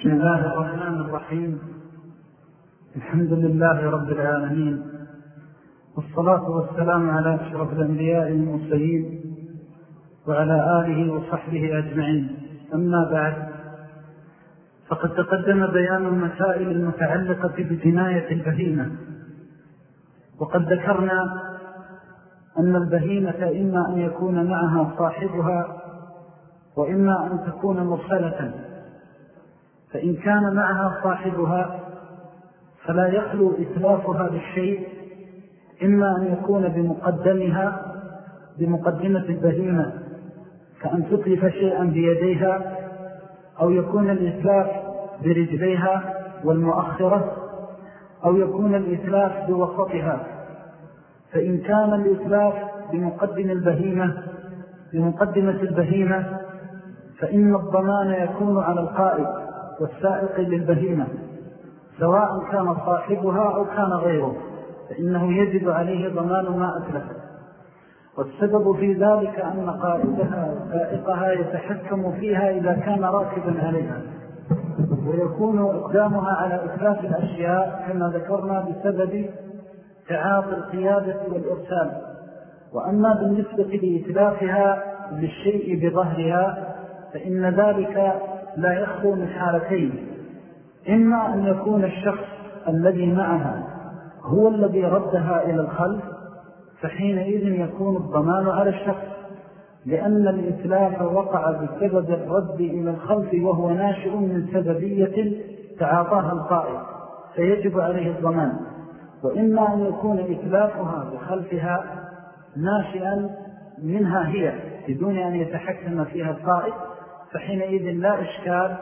بسم الله الرحمن الرحيم. الحمد لله رب العالمين. والصلاة والسلام على أشرف الأنبياء المرسلين وعلى آله وصحبه أجمعين. أما بعد فقد تقدم بيان المسائل المتعلقة بجناية البهيمة. وقد ذكرنا أن البهيمة إما أن يكون معها صاحبها وإما أن تكون مرسلة. فإن كان معها صاحبها فلا يخلو إتلافها بالشيء إما أن يكون بمقدمها بمقدمة البهيمة كأن تطلف شيئا بيديها أو يكون الإتلاف برجليها والمؤخرة أو يكون الإتلاف بوسطها. فإن كان الإتلاف بمقدم البهيمة بمقدمة البهيمة فإن الضمان يكون على القائد. والسائق للبهيمة سواء كان صاحبها أو كان غيره فإنه يجب عليه ضمان ما أتلفت والسبب في ذلك أن قائدها وسائقها يتحكم فيها إذا كان راكبا عليها ويكون إقدامها على إثلاث الأشياء كما ذكرنا بسبب تعاطي القيادة والإرسال. وأما بالنسبة لإتلافها للشيء بظهرها فإن ذلك لا يخلو من حالتين. إما أن يكون الشخص الذي معها هو الذي ردها إلى الخلف فحينئذ يكون الضمان على الشخص لأن الإتلاف وقع بسبب الرد إلى الخلف وهو ناشئ من سببية تعاطاها القائد فيجب عليه الضمان. وإما أن يكون إتلافها بخلفها ناشئا منها هي بدون أن يتحكم فيها القائد فحينئذ لا إشكال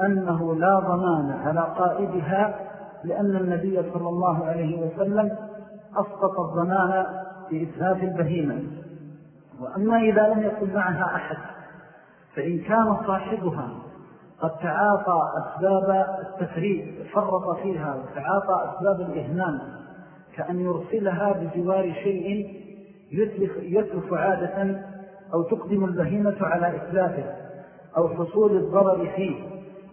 أنه لا ضمان على قائدها لأن النبي صلى الله عليه وسلم أسقط الضمان بإسهاف البهيمة. وأما إذا لم يكن معها أحد فإن كان صاحبها قد تعاطى أسباب التفريد فرط فيها وتعاطى أسباب الإهنان كأن يرسلها بجوار شيء يتلف, يتلف عادة أو تقدم البهيمة على إتلافه أو حصول الضرر فيه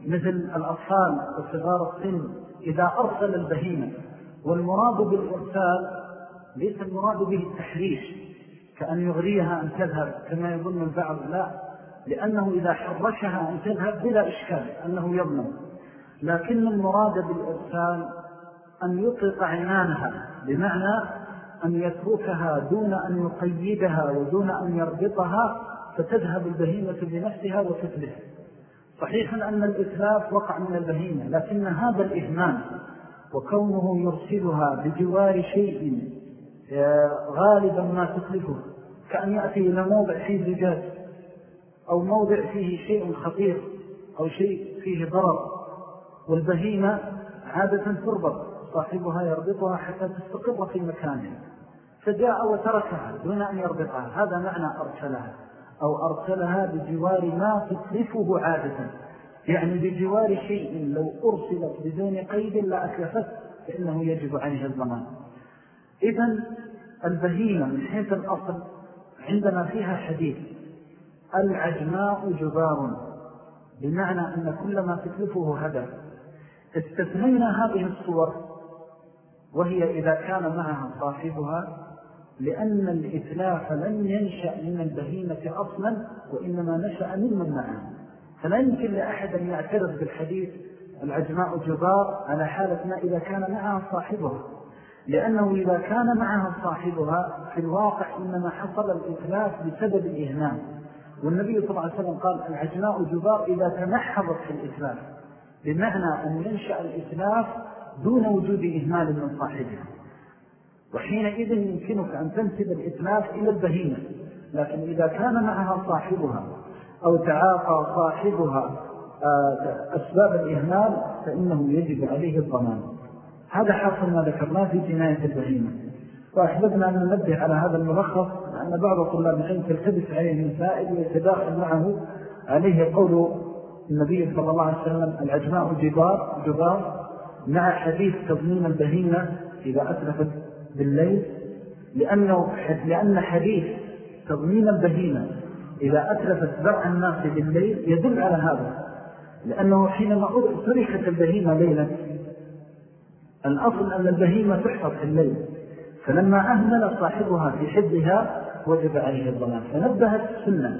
مثل الأطفال وصغار السن إذا أرسل البهيمة. والمراد بالإرسال ليس المراد به التحريش كأن يغريها أن تذهب كما يظن البعض. لا لأنه إذا حرشها أن تذهب بلا إشكال أنه يضمن لكن المراد بالإرسال أن يطلق عنانها بمعنى أن يتركها دون أن يقيدها ودون أن يربطها فتذهب البهيمة بنفسها وتتلف صحيح أن الإتلاف وقع من البهيمة لكن هذا الإهمان وكونه يرسلها بجوار شيء آه، غالبا ما تتلفه كأن يأتي إلى موضع فيه زجاج أو موضع فيه شيء خطير أو شيء فيه ضرر. والبهيمة عادة تربط صاحبها يربطها حتى تستقر في مكانها. فجاء وتركها دون أن يربطها هذا معنى أرسلها. أو أرسلها بجوار ما تتلفه عادة. يعني بجوار شيء لو أرسلت بدون قيد لا أكلفت فإنه يجب عليه الضمان. إذن البهيمة من حيث الأصل عندنا فيها حديث العجماء جبار. بمعنى أن كل ما تتلفه هدف استثنينا هذه الصور وهي إذا كان معها صاحبها لأن الإتلاف لم ينشأ من البهيمة أصلا وإنما نشأ ممن معها فلا يمكن لأحد أن يعترض بالحديث العجماء جبار على حالة ما إذا كان معها صاحبها. لأنه إذا كان معها صاحبها في الواقع إنما حصل الإتلاف بسبب الإهنام والنبي صلى الله عليه وسلم قال العجماء جبار إذا تنحضت في الإتلاف بمعنى أن ينشأ الإتلاف دون وجود إهمال من صاحبها. وحينئذ يمكنك أن تنسب الإتلاف إلى البهيمة. لكن إذا كان معها صاحبها أو تعاطى صاحبها آه، أسباب الإهمال فإنه يجب عليه الضمان. هذا حاصل ما ذكرناه في جناية البهيمة. وأحببنا أن ننبه على هذا الملخص لأن بعض طلاب العلم تلتبس عليه المسائل ويتداخل معه. عليه قول النبي صلى الله عليه وسلم العجماء جبار, جبار مع حديث تضمين البهيمة إذا أتلفت بالليل لأنه لأن حديث تضمين البهيمة إذا أتلفت برع الناس بالليل يدل على هذا. لأنه حينما تركت البهيمة ليلا الأصل أن البهيمة تحفظ في الليل. فلما أهمل صاحبها في حفظها وجب عليه الضمان. فنبهت السنة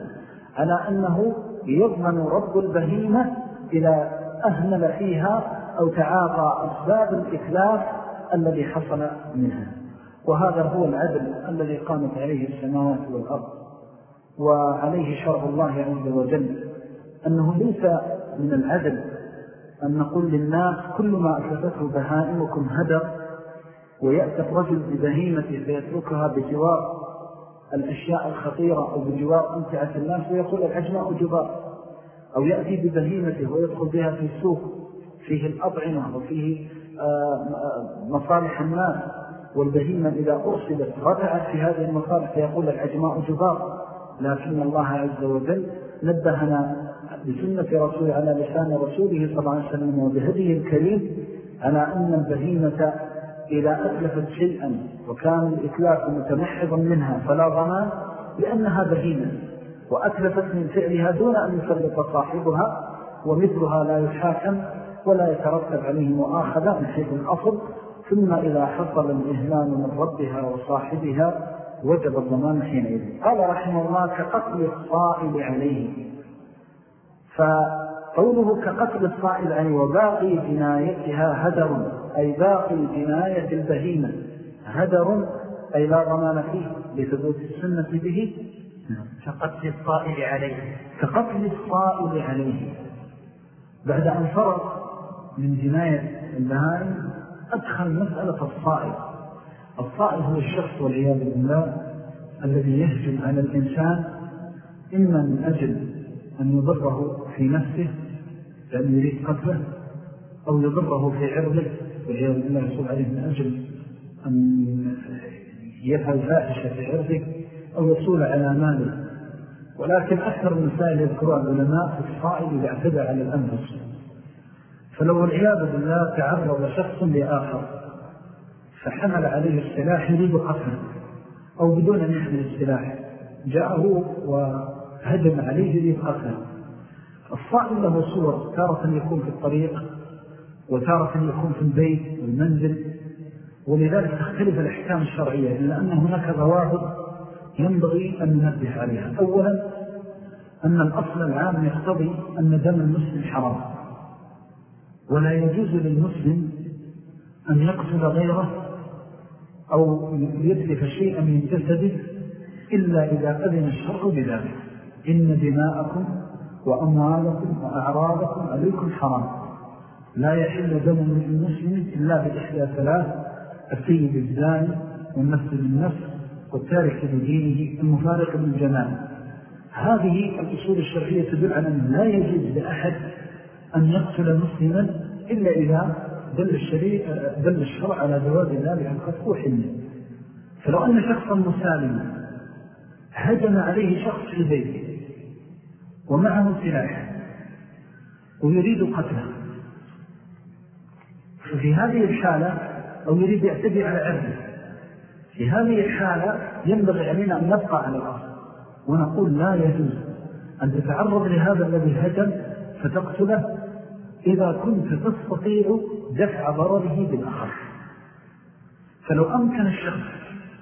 على أنه يضمن رب البهيمة إذا أهمل فيها أو تعاطى أسباب الإكلاف الذي حصل منها. وهذا هو العدل الذي قامت عليه السماوات والأرض. وعليه شرع الله عز وجل أنه ليس من العدل أن نقول للناس كل ما أثبته بهائمكم هدر ويأتي الرجل ببهيمته فيتركها بجوار الأشياء الخطيرة أو بجوار أمتعة الناس ويقول العجماء جبار. أو يأتي ببهيمته ويدخل بها في السوق فيه الأطعمة وفيه آه، مصالح الناس. والبهيمة إذا أرسلت رفعت في هذه المصالح فيقول العجماء جبار لكن الله عز وجل نبهنا بسنة رسول على لسان رسوله صلى الله عليه وسلم وبهديه الكريم على أن البهيمة إذا أتلفت شيئا وكان الإتلاف متمحضا منها فلا ضمان لأنها بهيمة وأتلفت من فعلها دون أن يسلط صاحبها ومثلها لا يحاكم ولا يترتب عليه مؤاخذة من حيث الأصل ثم إذا حصل الإهلال من ربها وصاحبها وجب الضمان حينئذ. قال رحمه الله كقتل الصائل عليه. فقوله كقتل الصائل عليه وباقي جنايتها هدر أي باقي جناية البهيمة هدر أي لا ضمان فيه لثبوت السنة به. كقتل الصائل عليه. كقتل الصائل عليه. بعد أن فرق من جناية البهائم أدخل مسألة الصائل. الصائل هو الشخص والعياذ بالله الذي يهجم على الإنسان إما من أجل أن يضره في نفسه لأنه يريد قتله أو يضره في عرضه والعياذ بالله يصول عليه من أجل أن يفعل فاحشة في عرضه أو يصول على ماله. ولكن أكثر المسائل يذكرها العلماء في الصائل إذا اعتدى على الأنفس. فلو العياذ بالله تعرض شخص لآخر فحمل عليه السلاح يريد قتله أو بدون أن يحمل السلاح جاءه وهجم عليه يريد قتله. الصائل له صور تارة يكون في الطريق وتارة يكون في البيت والمنزل ولذلك تختلف الأحكام الشرعية إلا أن هناك ضوابط ينبغي أن ننبه عليها. أولا أن الأصل العام يقتضي أن دم المسلم حرام. ولا يجوز للمسلم أن يقتل غيره أو يتلف شيئا من جسده إلا إذا أذن الشرع بذلك. إن دماءكم وأموالكم وأعراضكم عليكم حرام. لا يحل دم من المسلم إلا بإحدى ثلاث السيد الزاني والنفس بالنفس والتارك لدينه المفارق بالجمال هذه الأصول الشرعية تدل على لا يجوز لأحد أن يقتل مسلما إلا إذا دل, دل الشرع على جواز ذلك عن قتل وحلم فلو أن شخصا مسالما هجم عليه شخص في بيته ومعه سلاح ويريد قتله. ففي هذه الحالة أو يريد يعتدي على عرضه في هذه الحالة ينبغي علينا أن نبقى على الأرض ونقول لا يجوز أن تتعرض لهذا الذي هجم فتقتله إذا كنت تستطيع دفع ضرره بالآخر. فلو أمكن الشخص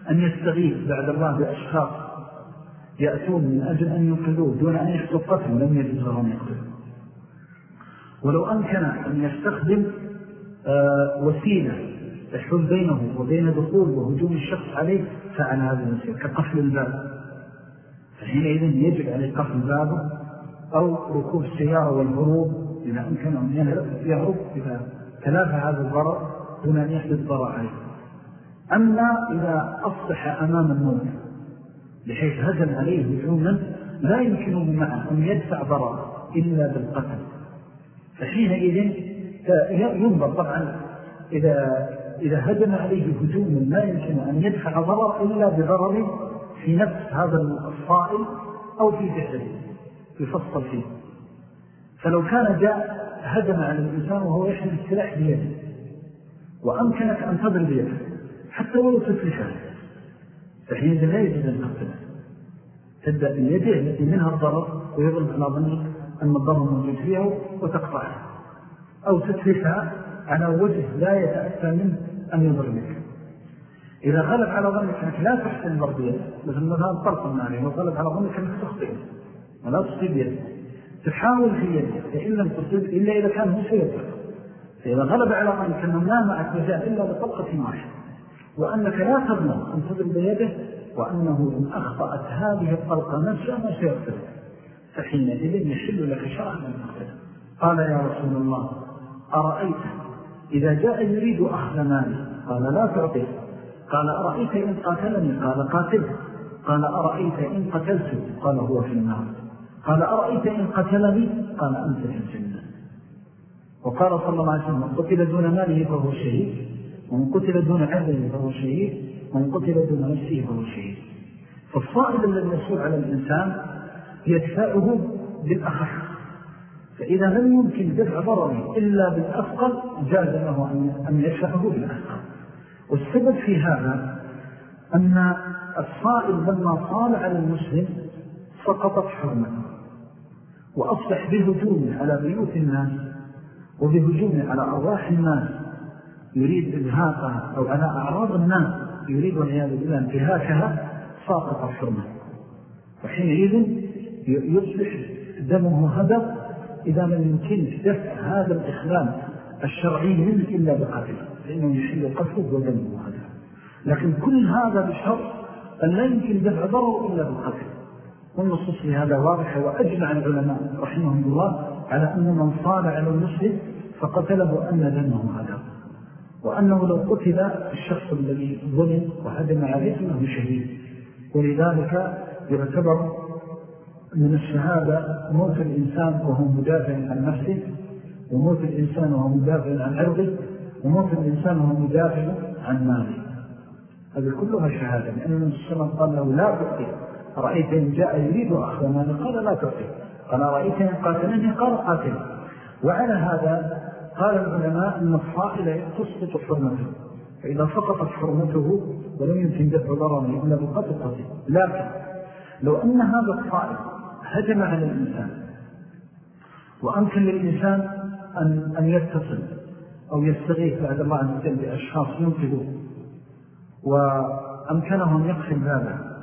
أن يستغيث بعد الله بأشخاص يأتون من أجل أن ينقذوه دون أن يحصل قتل لم يجد غرام يقتل ولو أمكن أن يستخدم آه، وسيلة تحول بينه وبين دخول وهجوم الشخص عليه فعل هذا الوسيلة كقفل الباب. فحينئذ يجب عليه قفل بابه أو ركوب السيارة والهروب إذا أمكن أن يهرب إذا تلافى هذا الضرر دون أن يحدث ضرر عليه. أما إذا أصبح أمام الموت بحيث هجم عليه هجوما لا يمكنه معه أن يدفع ضرر إلا بالقتل. فحينئذ ينظر طبعا إذا, إذا هجم عليه هجوم لا يمكن أن يدفع ضرر إلا بضرر في نفس هذا الصائل أو في جهده يفصل فيه. فلو كان جاء هدم على الإنسان وهو يحمل السلاح بيده وأمكنك أن تضرب يده حتى ولو تسلحه فحين لا يجب أن تقتله. تبدأ بيده التي منها الضرر ويضرب على ظنك أن الضرر موجود فيها وتقطعها أو تتركها على وجه لا يتأتى منه أن يضر بك. إذا غلب على ظنك أنك لا تحسن ضربية مثل مثلا الطرق الناري لو غلب على ظنك أنك تخطئ ولا تصيب يدك تحاول يدك فإن لم تصيب إلا إذا كان هو سيطرق فإذا غلب على ظنك أنه ما معك إلا بطلقة واحدة وأنك لا تضمن أن تضرب بيده وأنه إن أخطأت هذه الطلقة نفسها ما سيغفر فحينئذ يحل لك شرعا من المقتل قال يا رسول الله أرأيت إذا جاء يريد أخذ مالي؟ قال لا تعطيه قال أرأيت إن قاتلني؟ قال قاتله قال أرأيت إن قتلت قال هو في النار. قال أرأيت إن قتلني؟ قال أنت في الجنة. وقال صلى الله عليه وسلم من قتل دون ماله فهو شهيد. ومن قتل دون عرضه فهو شهيد. ومن قتل دون نفسه فهو شهيد. فالصائد الذي يسوع على الإنسان يدفعه بالأخف. فإذا لم يمكن دفع ضرره إلا بالأثقل جاز له أن يدفعه بالأثقل. والسبب في هذا أن الصائل لما صال على المسلم سقطت حرمته. وأصبح بهجوم على بيوت الناس وبهجوم على أرواح الناس. يريد إذهاقها أو على أعراض الناس. يريد والعياذ بالله انتهاكها ساقط الحرمة وحينئذ يصبح دمه هدر إذا لم يمكن دفع هذا الإخلال الشرعي منه إلا بقتل لأنه يحل قتله ودمه هدر لكن كل هذا بشرط أن لا يمكن دفع ضرر إلا بالقتل والنصوص في هذا واضحة وأجمع العلماء رحمهم الله على أن من صال على المسلم فقتله أن دمه هدر وأنه لو قتل الشخص الذي ظلم وهدم عليه أنه شهيد. ولذلك يعتبر من الشهادة موت الإنسان وهو مدافع عن نفسه وموت الإنسان وهو مدافع عن عرضه وموت الإنسان وهو مدافع عن ماله. هذه كلها شهادة لأن النبي وسلم قال له لا تؤتي رأيت إن جاء يريد أخذ قال لا تؤتي. قال رأيت إن قاتلني؟ قال قاتل. وعلى هذا قال العلماء أن الصائل تسقط حرمته فإذا سقطت حرمته ولم يمكن دفع ضرره إلا بقتل قتل لكن لو أن هذا الصائل هجم على الإنسان وأمكن للإنسان أن, أن يتصل أو يستغيث بعد الله عز وجل بأشخاص ينقذوه وأمكنه أن يقفل بابه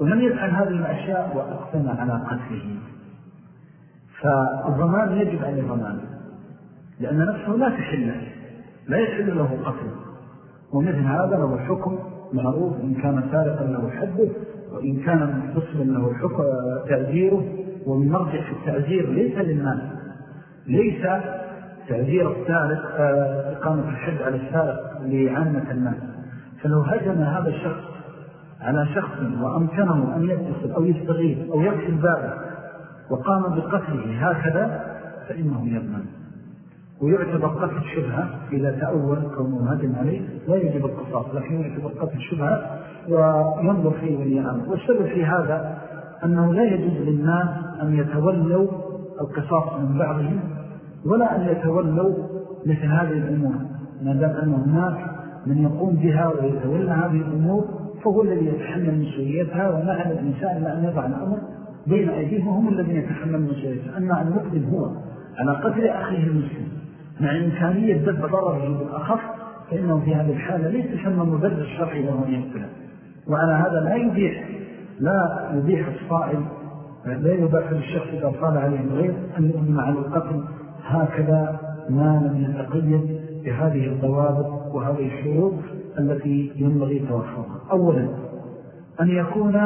ولم يفعل هذه الأشياء وأقسم على قتله. فالضمان يجب عليه ضمان لأن نفسه لا تحل لا يحل له قتل. ومثل هذا له حكم معروف إن كان سارقا له حده وإن كان متصلا له حكم تأجيره ومن مرجع في التأجير ليس للناس ليس تأجير السارق آه، إقامة الحد على السارق لعامة الناس. فلو هجم هذا الشخص على شخص وأمكنه أن يتصل أو يستغيث أو يقتل بابه وقام بقتله هكذا فإنه يضمن. ويعتبر قتل شبهة إذا تأول كونه هدم عليه. لا يجب القصاص لكن يعتبر قتل شبهة وينظر فيه ولي أمر والسبب في هذا أنه لا يجوز للناس أن يتولوا القصاص من بعضهم ولا أن يتولوا مثل هذه الأمور. ما دام أن هناك من يقوم بها ويتولى هذه الأمور فهو الذي يتحمل مسؤوليتها وما على الإنسان إلا أن يضع الأمر بين أيديهم هم الذين يتحمل مسؤوليتها. أما أن يقدم هو على قتل أخيه المسلم مع إمكانية دفع ضرره بالأخف فإنه في هذه الحالة ليس ثم مبرر الشرعي له أن يقتله. وعلى هذا لا يبيح لا يبيح الصائل لا يباح للشخص إذا صال عليه الغير أن يؤمن على القتل. هكذا ما لم يتقيد بهذه الضوابط وهذه الشروط. التي ينبغي توفرها. أولا أن يكون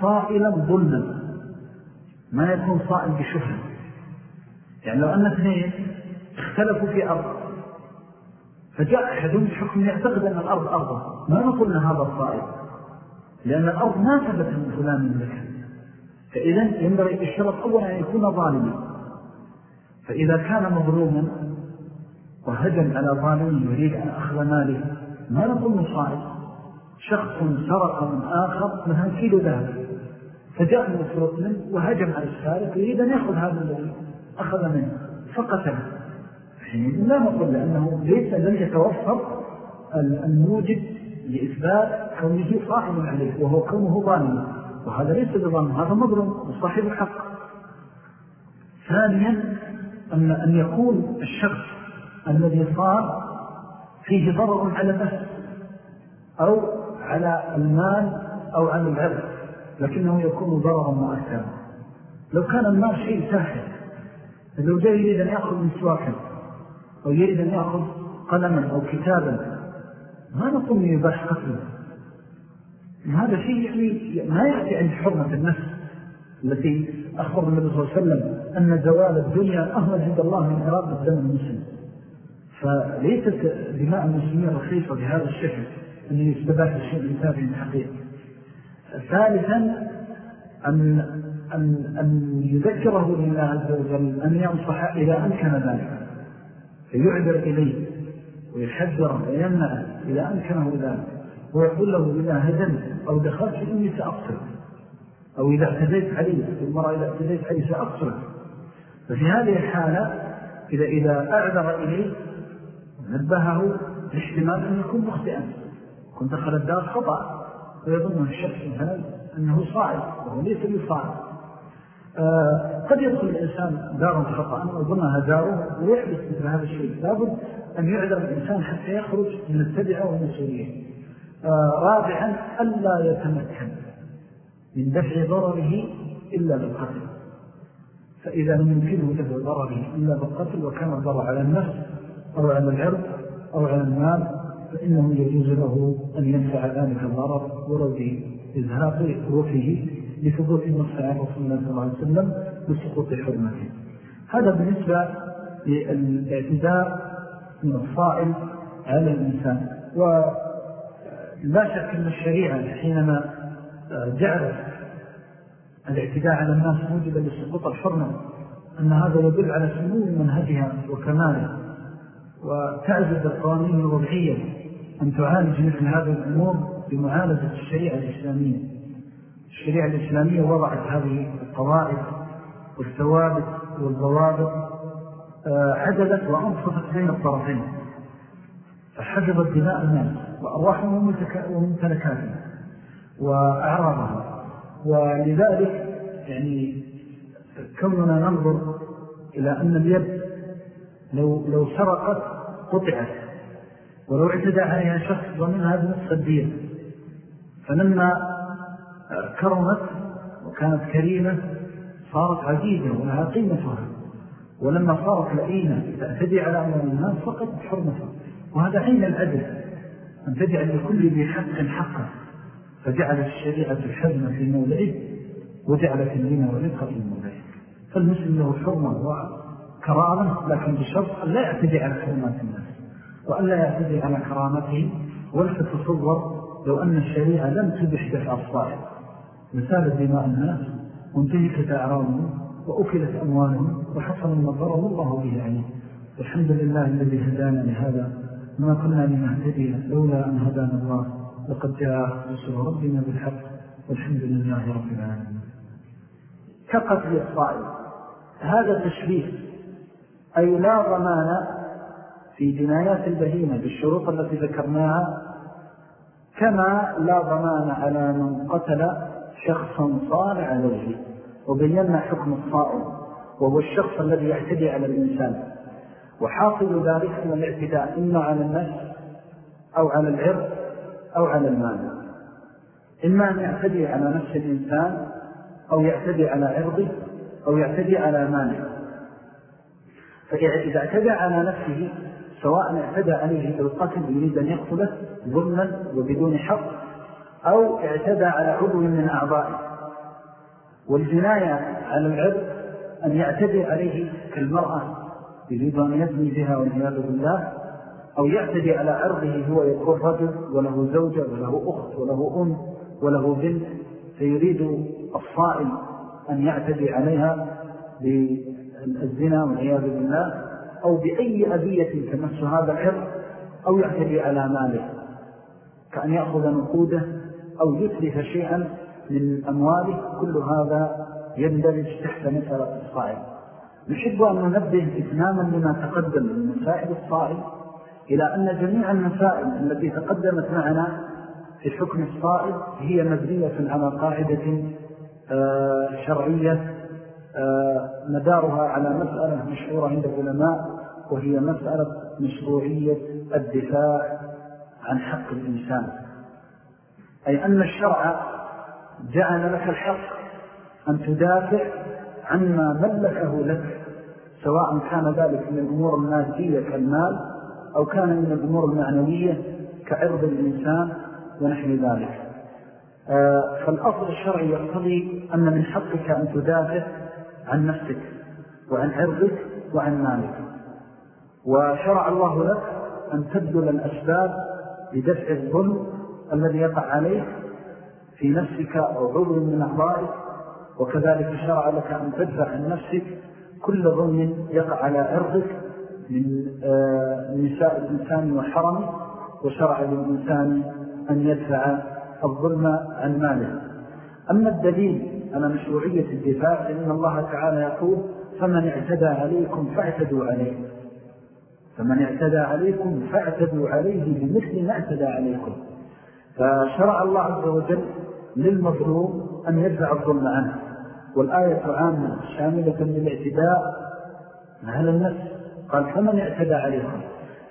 صائلا ظلما. ما يكون صائل بشهر يعني لو أن اثنين اختلفوا في أرض فجاء أحدهم بحكم يعتقد أن الأرض أرضه ما نقول أن هذا الصائل؟ لأن الأرض ما ثبت من فلان لك فإذا ينبغي الشرط أولا أن يكون ظالما. فإذا كان مظلوما وهجم على ظالم يريد أن أخذ ماله ما نقول مصائب. شخص سرق من آخر مثلا كيلو ذهب فجاء المسروق منه وهجم على السارق يريد أن يأخذ هذا الذي أخذ منه فقتله. لا نقول لأنه ليس لن يتوفر الموجب لإثبات كونه صاحب عليه وهو كونه ظالما وهذا ليس بظلم هذا مظلم وصاحب الحق. ثانيا أن, أن يكون الشخص الذي صار فيه ضرر على النفس أو على المال أو على العرض لكنه يكون ضررا مؤثرا. لو كان المال شيء ساحر لو جاء يريد أن يأخذ مسواكا أو يريد أن يأخذ قلما أو كتابا ما نقوم يباح قتله. هذا شيء يعني ما يأتي عن حرمة النفس التي أخبر النبي صلى الله عليه وسلم أن زوال الدنيا أهمل عند الله من إرادة الدم المسلم. فليست دماء المسلمين رخيصة بهذا الشكل أن يستباح الشيء من تابع حقيقي ثالثا أن, أن, أن يذكره لله عز وجل أن ينصح إذا أمكن ذلك. فيعذر إليه ويحذره ويمنعه إذا أمكنه ذلك. ويقول له إذا هدم أو دخلت إني سأقصر أو إذا اعتديت عليه المرأة إذا اعتديت عليه سأقصر ففي هذه الحالة إذا, إذا أعذر إليه نبهه الاحتمال أن يكون مخطئا. كنت دخل الدار خطأ ويظن الشخص مثلا أنه صائب وهو ليس بصائب آه قد يدخل الإنسان دار خطأ وظنها داره ويحدث مثل هذا الشيء. لابد أن يعذر الإنسان حتى يخرج من التبعة والمسؤولية. آه رابعا ألا يتمكن من دفع ضرره إلا بالقتل. فإذا لم يمكنه دفع ضرره إلا بالقتل وكان الضرر على النفس أو على العرض أو على المال فإنه يجوز له أن ينفع ذلك الضرر ولو بإزهاق روحه لثبوت النص عن رسول الله صلى الله عليه وسلم بسقوط حرمته. هذا بالنسبة للاعتداء من الصائل على الإنسان. ولا شك أن الشريعة حينما جعلت الاعتداء على الناس موجبا لسقوط الحرمة أن هذا يدل على سمو منهجها وكماله وتعزز القوانين الوضعية أن تعالج مثل هذه الأمور بمعالجة الشريعة الإسلامية. الشريعة الإسلامية وضعت هذه القواعد والثوابت والضوابط آه، عدلت وأنصفت بين الطرفين. فحفظت دماء الناس وأرواحهم وممتلكاتهم وأعراضهم. ولذلك يعني كوننا ننظر إلى أن اليد لو, لو سرقت قطعت. ولو اعتدى عليها شخص ضمنها بنصف الدين فلما كرمت وكانت كريمة صارت عزيزة ولها قيمتها. ولما صارت لئينة تأتدي على أمر الناس فقط حرمتها. وهذا عين العدل أن تجعل لكل ذي حق حقا فجعلت الشريعة الحزم في موضعه وجعلت الدين والرقة في موضعه فالمسلم له حرمة وكرامة لكن بشرط أن لا يعتدي على حرمات الناس وأن لا يعتدي على كرامته. ولتتصور لو أن الشريعة لم تبح دفع الصائب مثال دماء الناس وانتهكت أعراضهم وأكلت أموالهم وحصل من ضرر الله به عليه الحمد لله الذي هدانا لهذا. ما كنا لنهتدي لولا أن هدانا الله. لقد جاء رسول ربنا بالحق. والحمد لله رب العالمين. كقتل الصائب هذا تشبيه أي لا ضمان في جنايات البهيمة بالشروط التي ذكرناها كما لا ضمان على من قتل شخصا صار عليه وبينا حكم الصائب وهو الشخص الذي يعتدي على الإنسان. وحاصل ذلك أن الاعتداء إما على النفس أو على العرض أو على المال. إما أن يعتدي على نفس الإنسان أو يعتدي على عرضه أو يعتدي على ماله. فإذا اعتدى على نفسه سواء اعتدى عليه بالقتل يريد أن يقتله ظلما وبدون حق أو اعتدى على عضو من أعضائه. والجناية على العرض أن يعتدي عليه كالمرأة يريد أن يبني بها والعياذ بالله أو يعتدي على عرضه هو يكون رجل وله زوجة وله أخت وله أم وله بنت فيريد الصائل أن يعتدي عليها بالزنا والعياذ بالله أو بأي أذية تمس هذا العرض أو يعتدي على ماله. كأن يأخذ نقوده أو يتلف شيئا من أمواله كل هذا يندرج تحت مسألة الصائل نحب أن ننبه إتناما لما تقدم من مسائل الصائل إلى أن جميع المسائل التي تقدمت معنا في حكم الصائد هي مبنية على قاعدة آه، شرعية مدارها على مسألة مشهورة عند العلماء وهي مسألة مشروعية الدفاع عن حق الإنسان. أي أن الشرع جعل لك الحق أن تدافع عما ملكه لك سواء كان ذلك من الأمور المادية كالمال أو كان من الأمور المعنوية كعرض الإنسان ونحن ذلك. آه، فالأصل الشرعي يقتضي أن من حقك أن تدافع عن نفسك وعن عرضك وعن مالك. وشرع الله لك أن تبذل الأسباب لدفع الظلم الذي يقع عليك في نفسك أو عضو من أعضائك. وكذلك شرع لك أن تدفع عن نفسك كل ظلم يقع على عرضك من آه، نساء الإنسان وحرمه. وشرع للإنسان أن يدفع الظلم عن ماله. أما الدليل على مشروعية الدفاع فإن الله تعالى يقول فمن اعتدى عليكم فاعتدوا عليه. فمن اعتدى عليكم فاعتدوا عليه بمثل ما اعتدى عليكم. فشرع الله عز وجل للمظلوم أن يدفع الظلم عنه. والآية عامة شاملة للاعتداء. على النفس قال فمن اعتدى عليكم.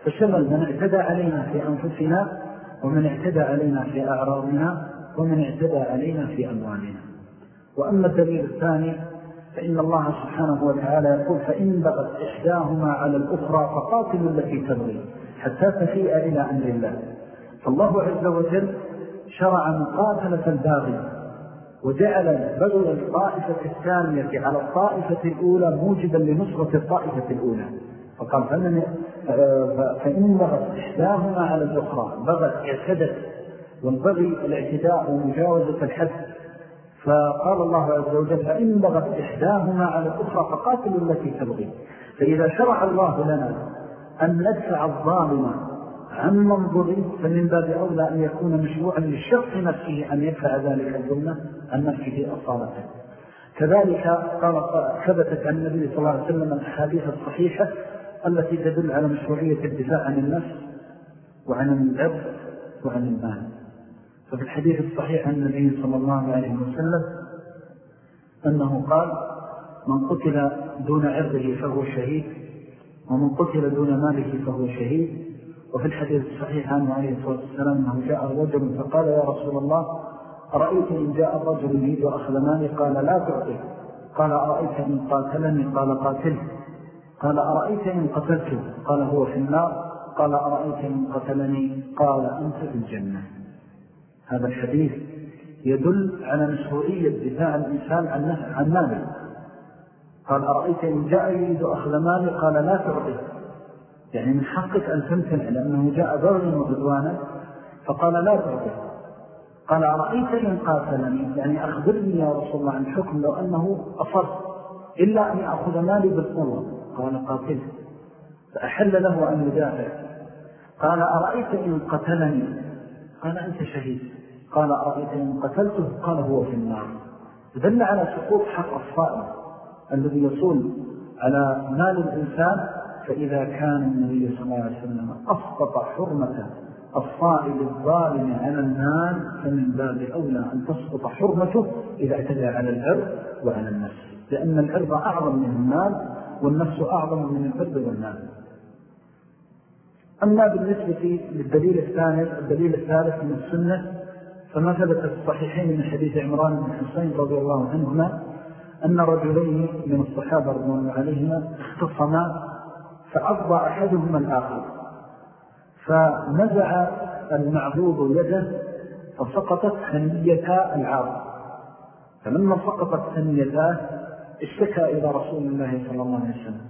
فشمل من اعتدى علينا في أنفسنا ومن اعتدى علينا في أعراضنا ومن اعتدى علينا في أموالنا. وأما الدليل الثاني فإن الله سبحانه وتعالى يقول فإن بغت إحداهما على الأخرى فقاتلوا التي تبغي حتى تفيء إلى أمر الله. فالله عز وجل شرع مقاتلة الباغي وجعل بغي الطائفة الثانية على الطائفة الأولى موجبا لنصرة الطائفة الأولى. فقال فإن بغت إحداهما على الأخرى بغت اعتدت والبغي الاعتداء ومجاوزة الحد. فقال الله عز وجل فإن بغت إحداهما على الأخرى فقاتلوا التي تبغي. فإذا شرع الله لنا أن ندفع الظالم عن منظر فمن باب أولى أن يكون مشروعا للشخص نفسه أن يدفع ذلك الظلم عن نفسه أصالته كذلك قال ثبتت عن النبي صلى الله عليه وسلم الأحاديث الصحيحة التي تدل على مشروعية الدفاع عن النفس وعن العرض وعن المال. ففي الحديث الصحيح عن النبي صلى الله عليه وسلم أنه قال من قتل دون عرضه فهو شهيد ومن قتل دون ماله فهو شهيد. وفي الحديث الصحيح عنه عليه الصلاة والسلام أنه جاء رجل فقال يا رسول الله أرأيت إن جاء الرجل يريد أخذ مالي؟ قال لا تعطي قال أرأيت إن قاتلني؟ قال قاتله. قال أرأيت إن قتلته؟ قال هو في النار. قال أرأيت إن قتلني؟ قال أنت في الجنة. هذا الحديث يدل على مشروعية دفاع الإنسان عن, عن ماله. قال أرأيت إن جاء يريد أخذ مالي؟ قال لا تعطي يعني من حقك أن تمتنع لأنه جاء ضرر وعدوانا فقال لا تعطي قال أرأيت إن قاتلني؟ يعني أخبرني يا رسول الله عن حكم لو أنه أصر إلا أن يأخذ مالي بالقوة. قال قاتل. فأحل له أن يدافع. قال أرأيت إن قتلني؟ قال أنت شهيد. قال أرأيت إن قتلته؟ قال هو في النار. دل على سقوط حق الصائم الذي يصول على مال الإنسان فإذا كان النبي صلى الله عليه وسلم أسقط حرمة الصائل الظالم على المال فمن باب أولى أن تسقط حرمته إذا اعتدى على العرض وعلى النفس. لأن العرض أعظم من المال والنفس أعظم من العرض والمال أما بالنسبة للدليل الثالث الدليل الثالث من السنة فما ثبت في الصحيحين من حديث عمران بن حسين رضي الله عنهما أن رجلين من الصحابة رضي الله عليهما اختصما فأفضى أحدهما الآخر. فنزع المعبود يده فسقطت ثنيتا العار فلما سقطت ثنيتاه اشتكى إلى رسول الله صلى الله عليه وسلم.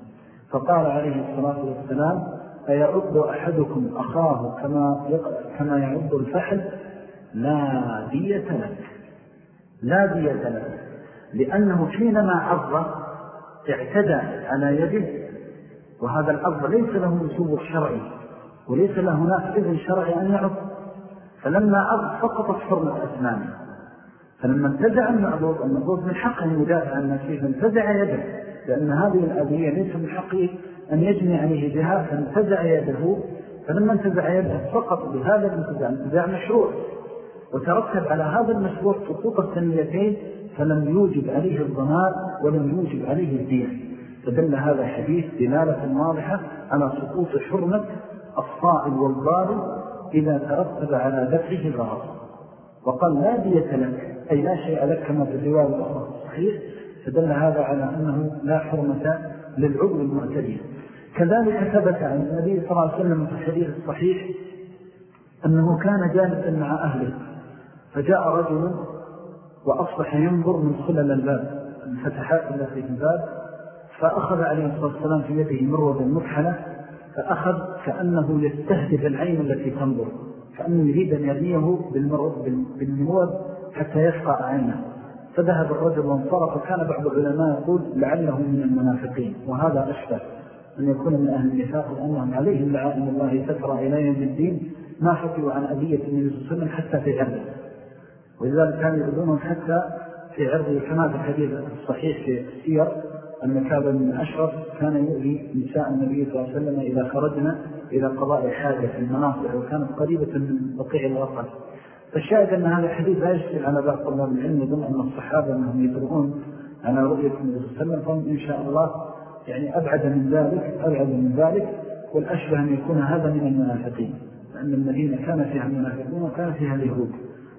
فقال عليه الصلاة والسلام أيعد أحدكم أخاه كما, كما يعد الفحل؟ لا دية لك. لا دية لك. لأنه حينما عض اعتدى على يده. وهذا الأرض ليس له مسوق شرعي وليس له هناك إذن شرعي أن يعض. فلما أرض فقطت حرمة أسنانه. فلما انتزع المعبود المعبود من حقه يدافع عن نفسه فانتزع يده. لأن هذه الأذية ليس من حقه. أن يجني عليه بها فانتزع يده فلما انتزع يده فقط بهذا الانتزاع انتزاع مشروع. وترتب على هذا المشروع سقوط الثنيتين فلم يوجب عليه الضمان ولم يوجب عليه الدين. فدل هذا الحديث دلالة واضحة على سقوط حرمة الصائل والضارب إذا ترتب على دفعه ضرر وقال لا دية لك أي لا شيء لك كما في الرواية الأخرى الصحيح. فدل هذا على أنه لا حرمة للعضو المعتدي. كذلك ثبت عن النبي صلى الله عليه وسلم في الحديث الصحيح أنه كان جالسا مع أهله فجاء رجل وأصبح ينظر من خلل الباب الفتحات التي في الباب فأخذ عليه الصلاة والسلام في يده مروة المكحلة فأخذ كأنه يستهدف العين التي تنظر كأنه يريد أن يرميه بالمروة حتى يفقع عينه. فذهب الرجل وانصرف وكان بعض العلماء يقول لعله من المنافقين وهذا أشبه. أن يكون من أهل النفاق لأنهم عليهم لعائم الله تترى إلى يوم الدين ما حكوا عن أذية النبي صلى الله عليه وسلم حتى في عرضه. ولذلك كانوا يؤذونهم حتى في عرضه كما في الحديث الصحيح في السير أن كاب من أشرف كان يؤذي نساء النبي صلى الله عليه وسلم إذا خرجنا إلى قضاء الحاجة في المناصر وكانت قريبة من بقيع الغفل فالشاهد أن هذا الحديث لا يشتل على باب طلاب العلم يظن أن الصحابة أنهم يدرؤون على رؤية النبي صلى الله عليه وسلم فهم إن شاء الله يعني أبعد من ذلك أبعد من ذلك والأشبه أن يكون هذا من المنافقين لأن المدينة كان فيها المنافقون وكان فيها اليهود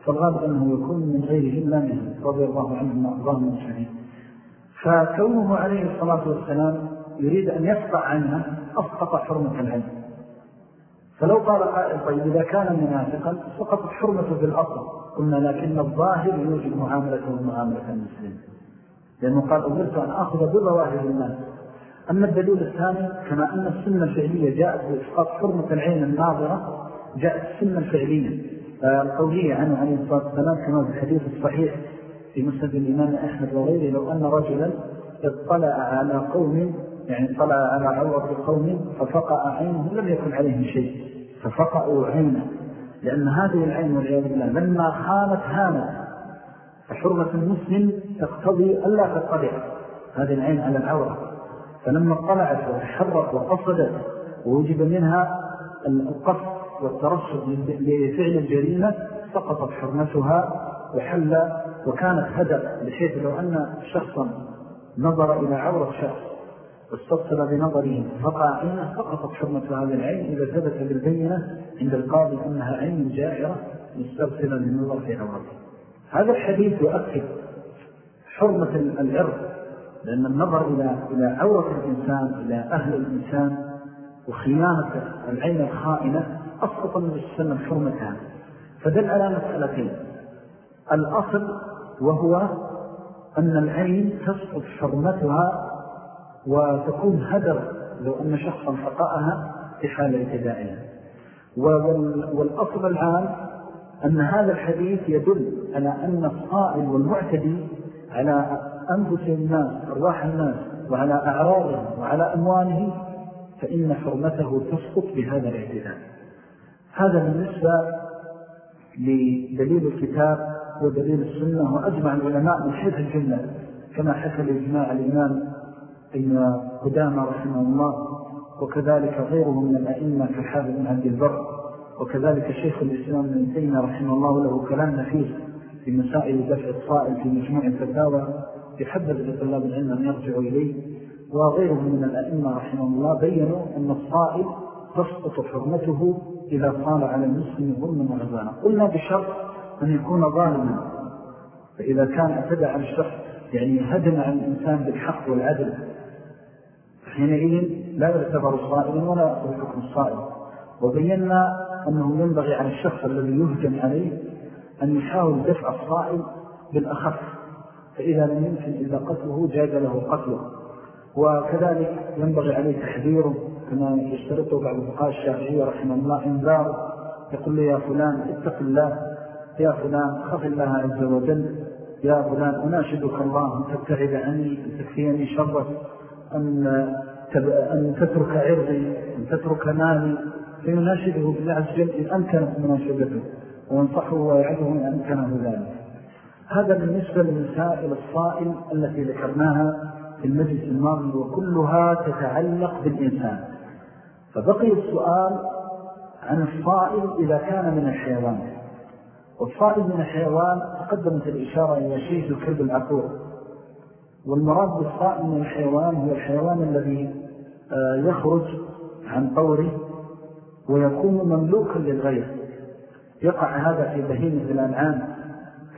فالغالب أنه يكون من غيرهم لا منهم رضي الله عنهم وأرضاهم المسلمين فكونه عليه الصلاة والسلام يريد أن يفقع عنها أسقط حرمة العلم. فلو قال قائل طيب إذا كان منافقا سقطت حرمته بالأصل قلنا لكن الظاهر يوجد معاملته معاملة المسلم. لأنه قال أمرت أن أخذ بظواهر الناس أما الدليل الثاني كما أن السنة الفعلية جاءت بإسقاط حرمة العين الناظرة جاءت السنة الفعلية القولية عنه عليه الصلاة والسلام كما في الحديث الصحيح في مسند الإمام أحمد وغيره لو أن رجلا اطلع على قوم يعني اطلع على عورة قوم ففقع عينه لم يكن عليه شيء ففقعوا عينه لأن هذه العين والعياذ بالله لما خانت هانت فحرمة المسلم تقتضي ألا تطلع هذه العين على العورة. فلما اطلعت وتحرك وقصدت ووجد منها القصد والترصد لفعل الجريمة سقطت حرمتها وحل وكانت هدف بحيث لو أن شخصا نظر إلى عورة شخص واستبصر بنظره فقع عينه سقطت حرمة هذه العين. إذا ثبت بالبينة عند القاضي أنها عين جائرة مستبصرة للنظر في عورته. هذا الحديث يؤكد حرمة العرض. لأن النظر إلى إلى عورة الإنسان إلى أهل الإنسان وخيانة العين الخائنة أسقط من السنة حرمتها. فدل على مسألتين. الأصل وهو أن العين تسقط حرمتها وتكون هدر لو أن شخصا فقاءها في حال اعتدائها. والأصل العام أن هذا الحديث يدل على أن الصائل والمعتدي على أنفس الناس أرواح الناس وعلى أعراضهم وعلى أموالهم فإن حرمته تسقط بهذا الاعتداء. هذا بالنسبة لدليل الكتاب ودليل السنة وأجمع العلماء من حيث الجنة كما حكى الإجماع الإمام ابن قدامة رحمه الله وكذلك غيره من الأئمة كالحافظ بن عبد البر وكذلك شيخ الإسلام من تيمة رحمه الله له كلام نفيس في مسائل دفع الصائل في مجموع الفتاوى يحبذ لطلاب العلم أن يرجعوا إليه وغيره من الأئمة رحمه الله بيّنوا أن الصائل تسقط حرمته إذا صار على المسلم ظلما وعزانا قلنا بشرط أن يكون ظالما. فإذا كان اعتدى عن الشخص يعني هدم عن الإنسان بالحق والعدل حينئذ لا يعتبر صائما ولا يأخذ حكم وبينا أنه ينبغي على الشخص الذي يهجم عليه أن يحاول دفع الصائم بالأخف. فإذا لم يمكن إلا قتله جاز له قتله. وكذلك ينبغي عليه تحذيره كما يشترطه بعض الفقهاء الشافعية رحمه الله إنذار يقول لي يا فلان اتق الله يا فلان خف الله عز وجل يا فلان أناشدك الله أن تبتعد عني أن تكفيني شرك أن, أن تترك عرضي أن تترك مالي. فيناشده بالله عز وجل إن أمكنت مناشدته وينصحه ويعده إن أمكنه ذلك. هذا بالنسبة للمسائل الصائل التي ذكرناها في المجلس الماضي وكلها تتعلق بالإنسان. فبقي السؤال عن الصائل إذا كان من الحيوان. والصائد من الحيوان تقدمت الإشارة إلى شيء الكلب العقور والمراد بالصائد من الحيوان هو الحيوان الذي آه، يخرج عن طوره ويكون مملوكا للغير. يقع هذا في بهيمة الأنعام.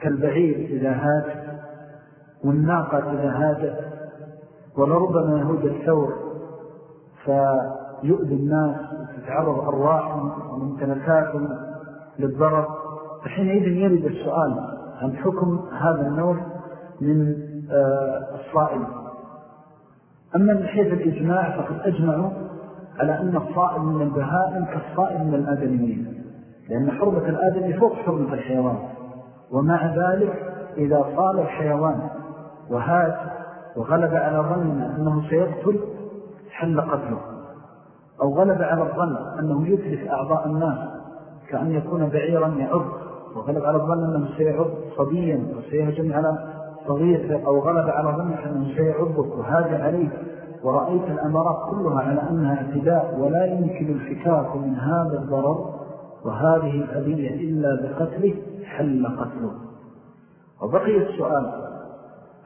كالبعير إذا هاج والناقة إذا هاجت ولربما يهود الثور فيؤذي الناس وتتعرض أرواحهم وممتلكاتهم للضرر. فحينئذ يرد السؤال عن حكم هذا النوع من آه، الصائم. أما من حيث الإجماع فقد أجمعوا على أن الصائم من البهائم كالصائم من الآدميين لأن حرمة الآدمي فوق حرمة الحيوان. ومع ذلك إذا صال الحيوان وهات وغلب على ظننا أنه سيقتل حل قتله. أو غلب على الظن أنه يتلف أعضاء الناس كأن يكون بعيرا يعض وغلب على الظن أنه سيعض صبيا وسيهجم على صغير أو غلب على ظنك أنه سيعضك وهذا عليه. ورأيت الأمارات كلها على أنها اعتداء ولا يمكن الفكاك من هذا الضرر وهذه الأذية إلا بقتله. حل قتله. وبقي السؤال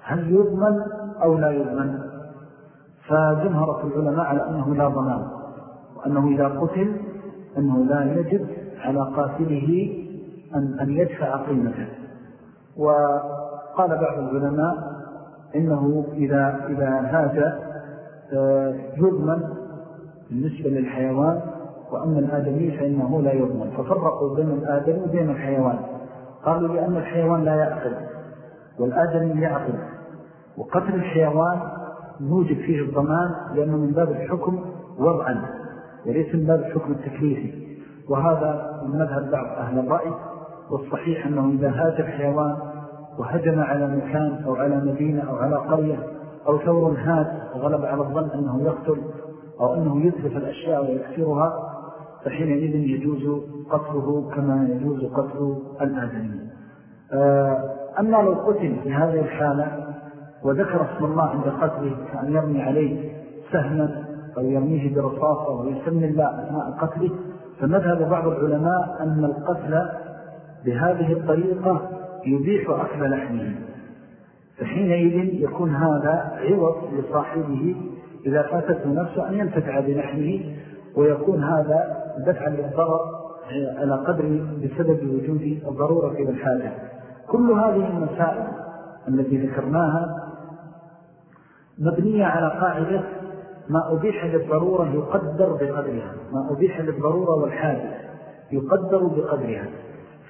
هل يضمن أو لا يضمن؟ فجمهرة العلماء على أنه لا ضمان وأنه إذا قتل أنه لا يجب على قاتله أن, أن يدفع قيمته. وقال بعض العلماء إنه إذا, إذا هاج آه، يضمن بالنسبة للحيوان وأما الآدمي فإنه لا يضمن. ففرقوا بين الآدمي وبين الحيوان. قالوا لأن الحيوان لا يأخذ والآدمي يعقل وقتل الحيوان نوجد فيه الضمان لأنه من باب الحكم وضعا وليس من باب الحكم التكليفي. وهذا من مذهب بعض أهل الرأي والصحيح أنه إذا هاج الحيوان وهجم على مكان أو على مدينة أو على قرية أو ثور هاج وغلب على الظن أنه يقتل أو أنه يتلف الأشياء ويكسرها فحينئذ يجوز قتله كما يجوز قتل الآدمين آه، أما لو قتل في هذه الحالة وذكر اسم الله عند قتله كأن يرمي عليه سهما أو يرميه برصاصة ويسمي الله أثناء قتله فمذهب بعض العلماء أن القتل بهذه الطريقة يبيح أكل لحمه. فحينئذ يكون هذا عوض لصاحبه إذا فاتته نفسه أن ينتفع بلحمه ويكون هذا دفعا للضرر على قدر بسبب وجود الضرورة في الحاجة. كل هذه المسائل التي ذكرناها مبنية على قاعدة ما أبيح للضرورة يقدر بقدرها ما أبيح للضرورة والحاجة يقدر بقدرها.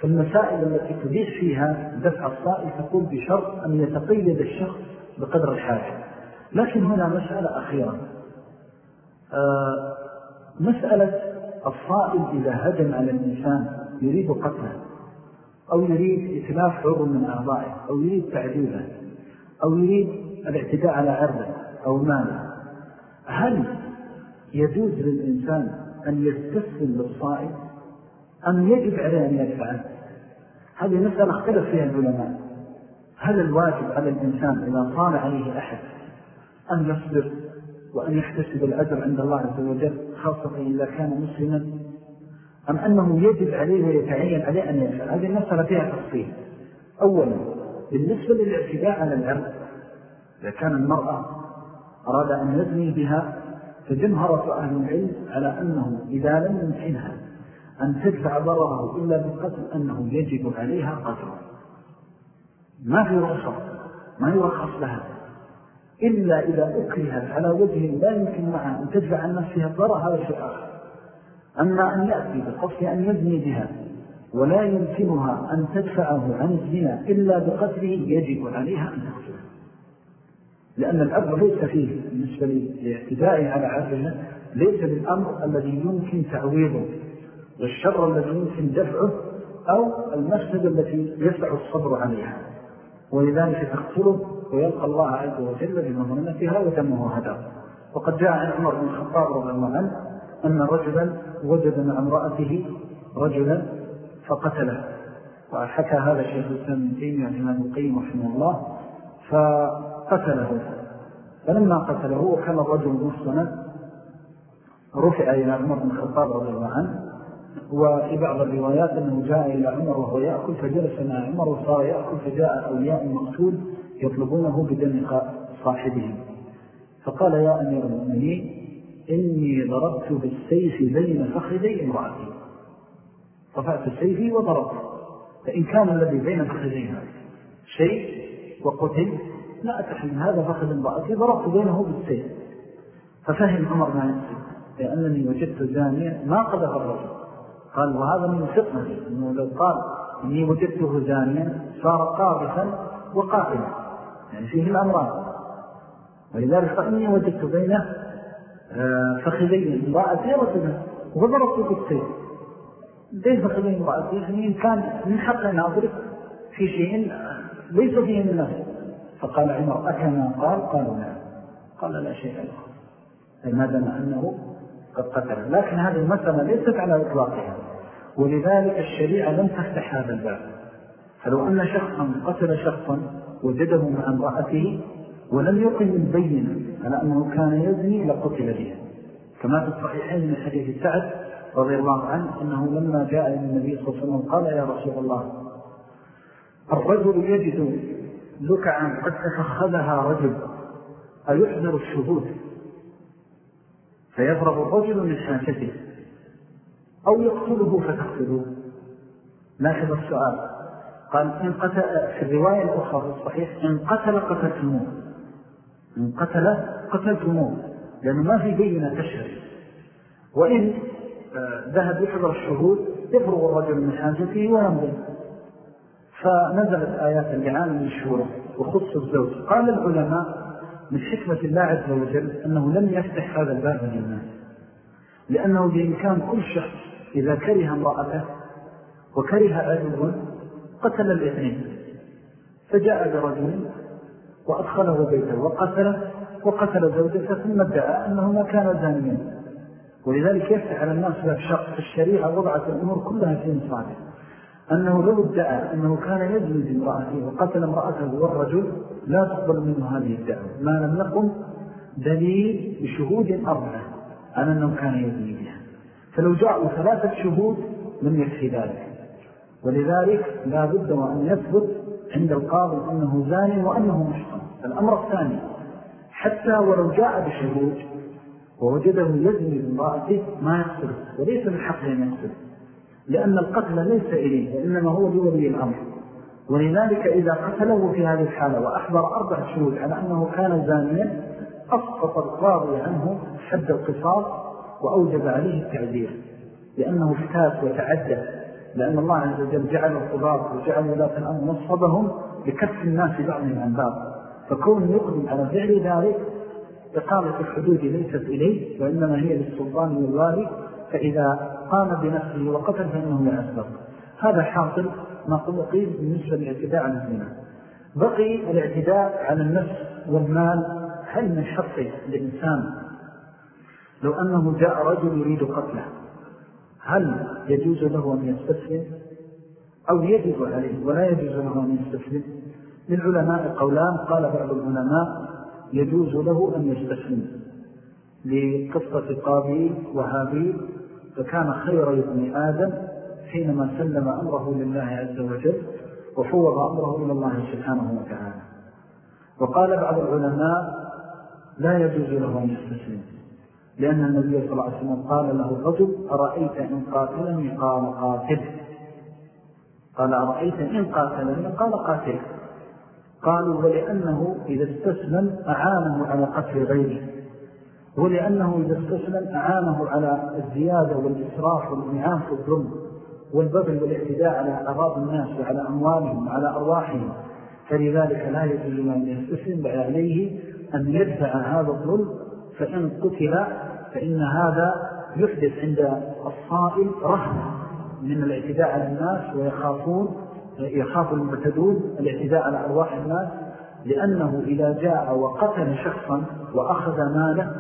فالمسائل التي تبيح فيها دفع الصائل تقول بشرط أن يتقيد الشخص بقدر الحاجة. لكن هنا مسألة أخيرة. آه، مسألة الصائل إذا هجم على الإنسان يريد قتله أو يريد إتلاف عضو من أعضائه أو يريد تعذيبه أو يريد الاعتداء على عرضه أو ماله. هل يجوز للإنسان أن يستسلم للصائل أم يجب عليه أن يدفعه هذه مسألة اختلف فيها العلماء. هل الواجب على الإنسان إذا صال عليه أحد أن يصبر وأن يحتسب الأجر عند الله عز وجل خاصة إذا كان مسلما. أم أنه يجب عليه ويتعين عليه أن يفعل هذه المسألة فيها تفصيل. أولا بالنسبة للاعتداء على العرض إذا كان المرأة أراد أن يزني بها فجمهرة أهل العلم على أنه إذا لم يمكنها أن تدفع ضرره إلا بقتل أنه يجب عليها قتله ما في رخصة ما يرخص لها. إلا إذا أكرهت على وجه لا يمكن معها أن تدفع عن نفسها الضرر هذا شيء آخر. أما أن يأتي بقصد أن يزني بها ولا يمكنها أن تدفعه عن الزنا إلا بقتله يجب عليها أن تقتله. لأن الأمر ليس فيه بالنسبة لاعتدائه على عرضها ليس بالأمر الذي يمكن تعويضه. والشر الذي يمكن دفعه أو المفسد التي يسع الصبر عليها. ولذلك تقتله ويلقى الله عز وجل بمظلمتها ودمه هدى. وقد جاء عن عمر بن الخطاب رضي الله عنه أن رجلا وجد مع امرأته رجلا فقتله. وحكى هذا الشيخ الإسلام من تيمية الإمام القيم رحمه الله فقتله. فلما قتله وكان الرجل محصنا رفع إلى عمر بن الخطاب رضي الله عنه وفي بعض الروايات أنه جاء إلى عمر وهو يأكل فجلس مع عمر وصار يأكل فجاء أولياء المقتول يطلبونه بدم صاحبهم. فقال يا أمير المؤمنين إني ضربت بالسيف بين فخذي امرأتي. رفعت سيفي وضربت فإن كان الذي بين فخذيها شيء وقتل لا أتحمل هذا فخذ امرأتي ضربت بينه بالسيف. ففهم عمر ما يقصد لأنني وجدت زانيا ما قذف الرجل. قال وهذا من فقنتي أنه لو قال إني وجدته زانيا صار قاذفا وقاتلا يعني فيه الأمران ولذلك فإني وجدت بينه آه، فخذي امرأتي رجلا وضربت بالسيف. بين فخذي امرأتي يعني إن كان من حق أن أضرب في شيء ليس فيه من نفسه فقال عمر أكما؟ قال قالوا لا. قال لا شيء. له ما دام أنه قد قتل لكن هذه المسألة ليست على إطلاقها. ولذلك الشريعة لم تفتح هذا الباب. فلو أن شخصا قتل شخصا وجده مع امرأته ولم يقم البين على أنه كان يزني لقتل به كما في الصحيحين من حديث سعد رضي الله عنه أنه لما جاء إلى النبي صلى الله عليه وسلم قال يا رسول الله الرجل يجد لكعا قد تفخذها رجل. أيحذر الشهود؟ فيضرب الرجل من حاجته أو يقتله فتقتلوه لاحظ السؤال. قال إن قتل في الرواية الأخرى في الصحيح إن قتل قتلتموه. إن قتل قتلتموه. لأنه ما في بينة تشهد. وإن آه، ذهب يحضر الشهود يفرغ الرجل من حاجته وينظر. فنزلت آيات اللعان من الشهورة وخص الزوج. قال العلماء من حكمة الله عز وجل أنه لم يفتح هذا الباب للناس. لأنه بإمكان كل شخص إذا كره امرأته وكره عدو قتل الاثنين. فجاء برجل وأدخله بيته وقتله وقتل زوجته ثم ادعى أنه ما كان زانيا ولذلك يفتح على الناس باب الشريعة وضعت الأمور كلها في مصادر أنه لو ادعى أنه كان يزني بامرأته وقتل امرأته والرجل لا تقبل منه هذه الدعوة. ما لم نقم دليل بشهود أربعة على أنه كان بها. فلو جاءوا ثلاثة شهود لم يكفي ذلك. ولذلك لا بد وأن يثبت عند القاضي أنه زاني وأنه محصن الأمر الثاني حتى ولو جاء بشهود ووجده يزني بامرأته ما يقتل وليس بالحق أن يقتل لأن القتل ليس إليه وإنما هو لولي الأمر. ولذلك إذا قتله في هذه الحالة وأحضر أربع شهود على أنه كان زانيا أسقط القاضي عنه حد القصاص وأوجب عليه التعذير لأنه افتات وتعدى لأن الله عز وجل جعل القضاء وجعل ولاة الأمر نصبهم لكف الناس بعضهم عن بعض. فكون يقدم على فعل ذلك إقامة الحدود ليست إليه وإنما هي للسلطان والوالي فإذا قام بنفسه وقتل فإنه يعذب هذا حاصل ما قيل بالنسبة للاعتداء على الزنا. بقي الاعتداء على النفس والمال هل من حق الإنسان؟ لو أنه جاء رجل يريد قتله هل يجوز له أن يستسلم؟ أو يجب عليه ولا يجوز له أن يستسلم؟ للعلماء قولان قال بعض العلماء يجوز له أن يستسلم لقصة قابيل وهابيل فكان خير ابن آدم حينما سلم أمره لله عز وجل وفوض أمره إلى الله سبحانه وتعالى. وقال بعض العلماء لا يجوز له أن يستسلم لأن النبي صلى الله عليه وسلم قال له الرجل أرأيت إن قاتلني؟ قال قاتل. قال أرأيت إن قاتلني؟ قال قاتل. قالوا ولأنه إذا استسلم أعانه على قتل غيره. ولأنه إذا استسلم أعانه على الزيادة والإسراف والإنعام في الظلم والبذل والاعتداء على أراض الناس وعلى أموالهم وعلى أرواحهم فلذلك لا يجوز أن يستسلم عليه أن يدفع هذا الظلم فإن قتل فإن هذا يحدث عند الصائل رهن من الاعتداء على الناس ويخافون يخاف المعتدون الاعتداء على أرواح الناس لأنه إذا جاء وقتل شخصا وأخذ ماله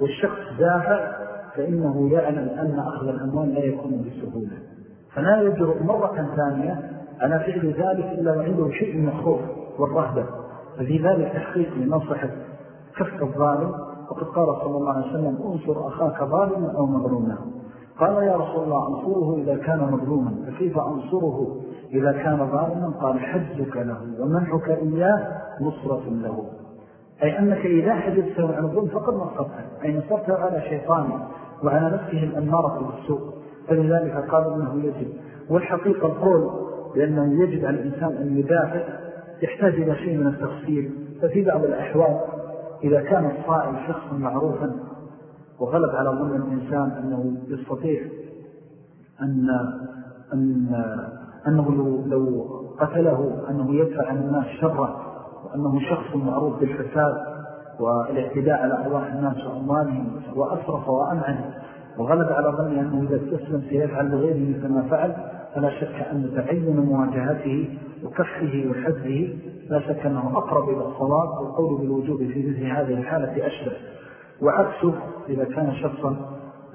والشخص دافع فإنه يعلم أن أخذ الأموال لا يكون بسهولة. فلا يجرؤ مرة ثانية على فعل ذلك إلا وعنده شيء من الخوف والرهبة. ففي ذلك تحقيق لنصحة كف الظالم. وقد قال صلى الله عليه وسلم انصر أخاك ظالما أو مظلوما. قال يا رسول الله أنصره إذا كان مظلوما. فكيف أنصره إذا كان ظالما؟ قال حجك له ومنعك إياه نصرة له. أي أنك إذا حدثت عن الظلم فقد نصرته أي نصرته على شيطانه وعلى نفسه الأمارة بالسوء فلذلك قال إنه يجب والحقيقة القول لأنه يجب على الإنسان أن يدافع يحتاج إلى شيء من التفصيل ففي بعض الأحوال إذا كان الصائل شخصا معروفا وغلب على ظن الإنسان أنه يستطيع أن, أن أنه لو قتله أنه يدفع عن الناس شره وأنه شخص معروف بالفساد والاعتداء على أرواح الناس وأموالهم وأسرف وأمعن وغلب على ظني أنه إذا استسلم سيفعل لغيره مثل ما فعل فلا شك أن تعين مواجهته وكفه وحزه لا شك أنه أقرب إلى الصواب والقول بالوجوب في مثل هذه الحالة أشبه. وعكسه إذا كان شخصا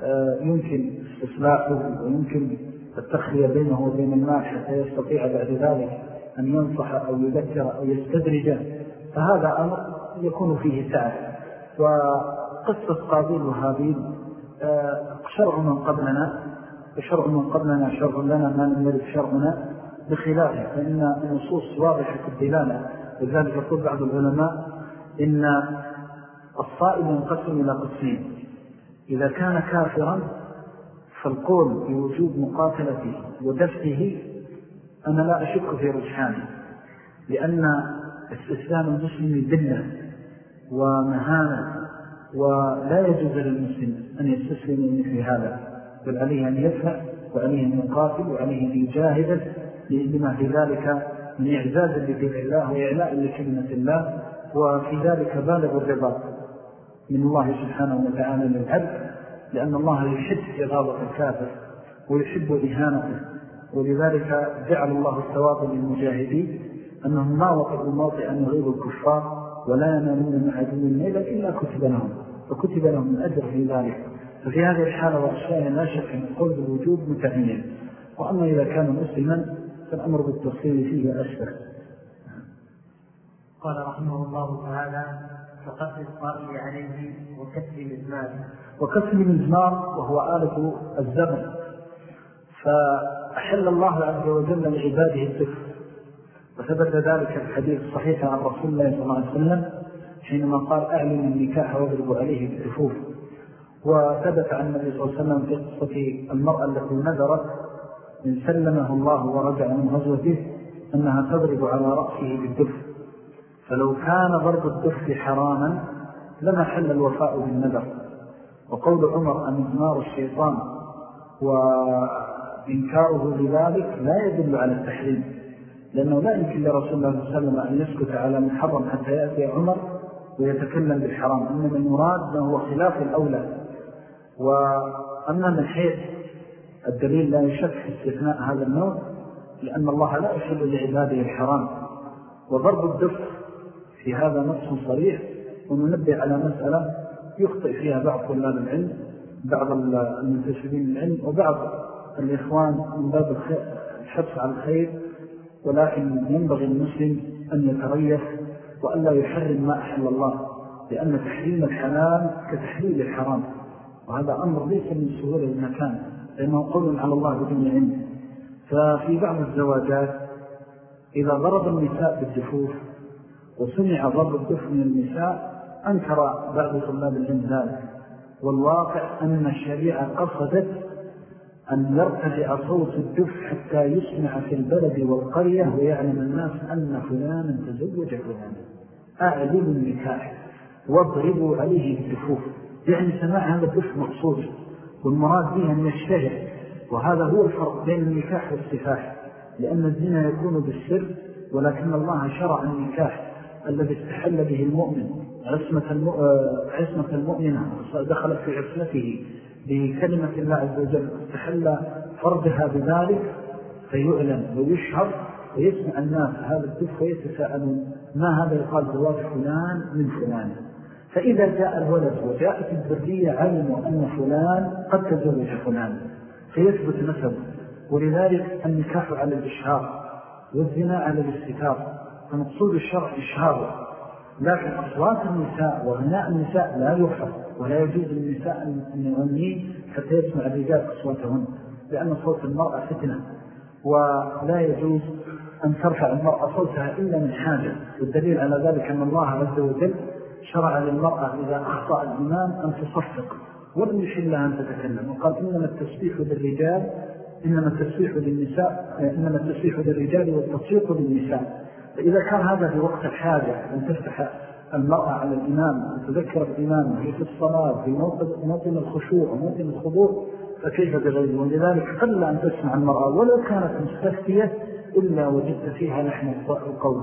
آه، يمكن استصلاحه ويمكن التخلية بينه وبين الناس حتى يستطيع بعد ذلك أن ينصح أو يذكر أو يستدرج فهذا أمر يكون فيه سعر وقصة قابيل وهابيل آه، شرع من قبلنا وشرع من قبلنا شرع لنا ما يرد شرعنا بخلافه. فإن النصوص واضحة الدلالة لذلك يقول بعض العلماء إن الصائب ينقسم إلى قسمين. إذا كان كافرا فالقول بوجوب مقاتلته ودفعه أنا لا أشك في رجحانه لأن استسلام المسلم ذلة ومهانة ولا يجوز للمسلم أن يستسلم مثل هذا بل عليه أن يدفع وعليه أن يقاتل وعليه أن يجاهد لما في ذلك من إعزاز لدين الله وإعلاء لكلمة الله وفي ذلك بالغ الرضا من الله سبحانه وتعالى للعبد لأن الله يحب إغاظة الكافر ويحب إهانته. ولذلك جعل الله الثواب للمجاهدين أنهم ما وقعوا موطئا يغيب الكفار ولا ينالون من عدو الليلة إلا كتب لهم فكتب لهم الأجر في ذلك. ففي هذه الحالة وأشياء لا شك أن القول بالوجود متعين وأما إذا كان مسلما فالأمر بالتفصيل فيه أشبه. قال رحمه الله تعالى فقتل الطائل عليه وكسر المزمار. وكسر المزمار وهو آلة الزمن. فأحل الله عز وجل لعباده الدفر وثبت ذلك الحديث الصحيح عن رسول الله صلى الله عليه وسلم حينما قال أعلن النكاح واضرب عليه بالدفوف وثبت عن النبي صلى الله عليه وسلم في قصة المرأة التي نذرت إن سلمه الله ورجع من غزوته أنها تضرب على رأسه بالدف. فلو كان ضرب الدف حراما لما حل الوفاء بالنذر. وقول عمر أن إدمار الشيطان وإنكاره لذلك لا يدل على التحريم لأنه لا يمكن لرسول الله صلى الله عليه وسلم أن يسكت على محرم حتى يأتي عمر ويتكلم بالحرام إنما المراد ما هو خلاف الأولى. وأما من حيث الدليل لا يشك في استثناء هذا النوع لأن الله لا يحل لعباده الحرام. وضرب الدف في هذا نص صريح وننبه على مسألة يخطئ فيها بعض طلاب العلم بعض المنتسبين العلم وبعض الإخوان من باب الحبس على الخير ولكن ينبغي المسلم أن يتريث وأن لا يحرم ما أحل الله لأن تحريم الحلال كتحليل الحرام وهذا أمر ليس من سهولة المكان لأنه قول على الله بدون علم. ففي بعض الزواجات إذا ضرب النساء بالدفوف وسمع ضرب الدف من النساء أنكر بعض طلاب العلم ذلك والواقع أن الشريعة قصدت أن يرتجع صوت الدف حتى يسمع في البلد والقرية ويعلم الناس أن فلانا تزوج فلانا. أعلم النكاح. واضربوا عليه بالدفوف يعني سماع هذا الدف مقصود. والمراد به أن يشتهر. وهذا هو الفرق بين النكاح والسفاح. لأن الزنا يكون بالسر ولكن الله شرع النكاح الذي استحل به المؤمن. عصمة, آه، عصمة المؤمنة. دخلت في عصمته. بكلمة الله عز وجل استحل فرضها بذلك فيعلن ويشهر ويسمع الناس هذا الدف ويتساءلون ما هذا يقال زواج فلان من فلان؟ فإذا جاء الولد وجاءت الذرية علموا أن فلان قد تزوج فلان فيثبت نسب ولذلك النكاح على الإشهار والزنا على الاستثار فمقصود الشرع إشهاره لكن أصوات النساء وغناء النساء لا يحفظ ولا يجوز للنساء أن يغنين حتى يسمع الرجال أصواتهن لأن صوت المرأة فتنة. ولا يجوز أن ترفع المرأة صوتها إلا من حاجة والدليل على ذلك أن الله عز وجل شرع للمرأة إذا أخطأ الإمام أن تصفق ولم يشل لها أن تتكلم وقال إنما التسبيح للرجال إنما التسبيح للنساء إنما التسبيح للرجال والتصفيق للنساء. فإذا كان هذا في وقت الحاجة أن تفتح المرأة على الإمام وتذكر الإمام في الصلاة في موطن الخشوع وموطن الخضوع فكيف بغيره ولذلك قل أن تسمع المرأة ولو كانت مستفتية إلا وجدت فيها لحن القول.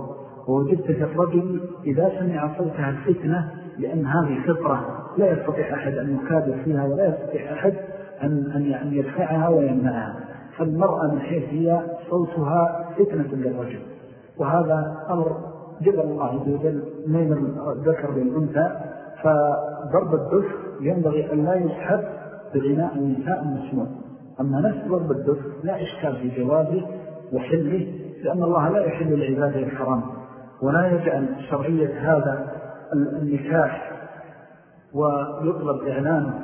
ووجدت في الرجل إذا سمع صوتها الفتنة لأن هذه فطرة لا يستطيع أحد أن يكابر فيها ولا يستطيع أحد أن, أن يدفعها ويمنعها. فالمرأة من حيث هي صوتها فتنة للرجل. وهذا أمر جبل الله عز وجل من الذكر للأنثى فضرب الدف ينبغي أن لا يسحب بغناء النساء المسموع أما نفس ضرب الدف لا إشكال في جوازه وحله لأن الله لا يحل العبادة الحرام. ولا يجعل شرعية هذا النكاح ويطلب إعلانه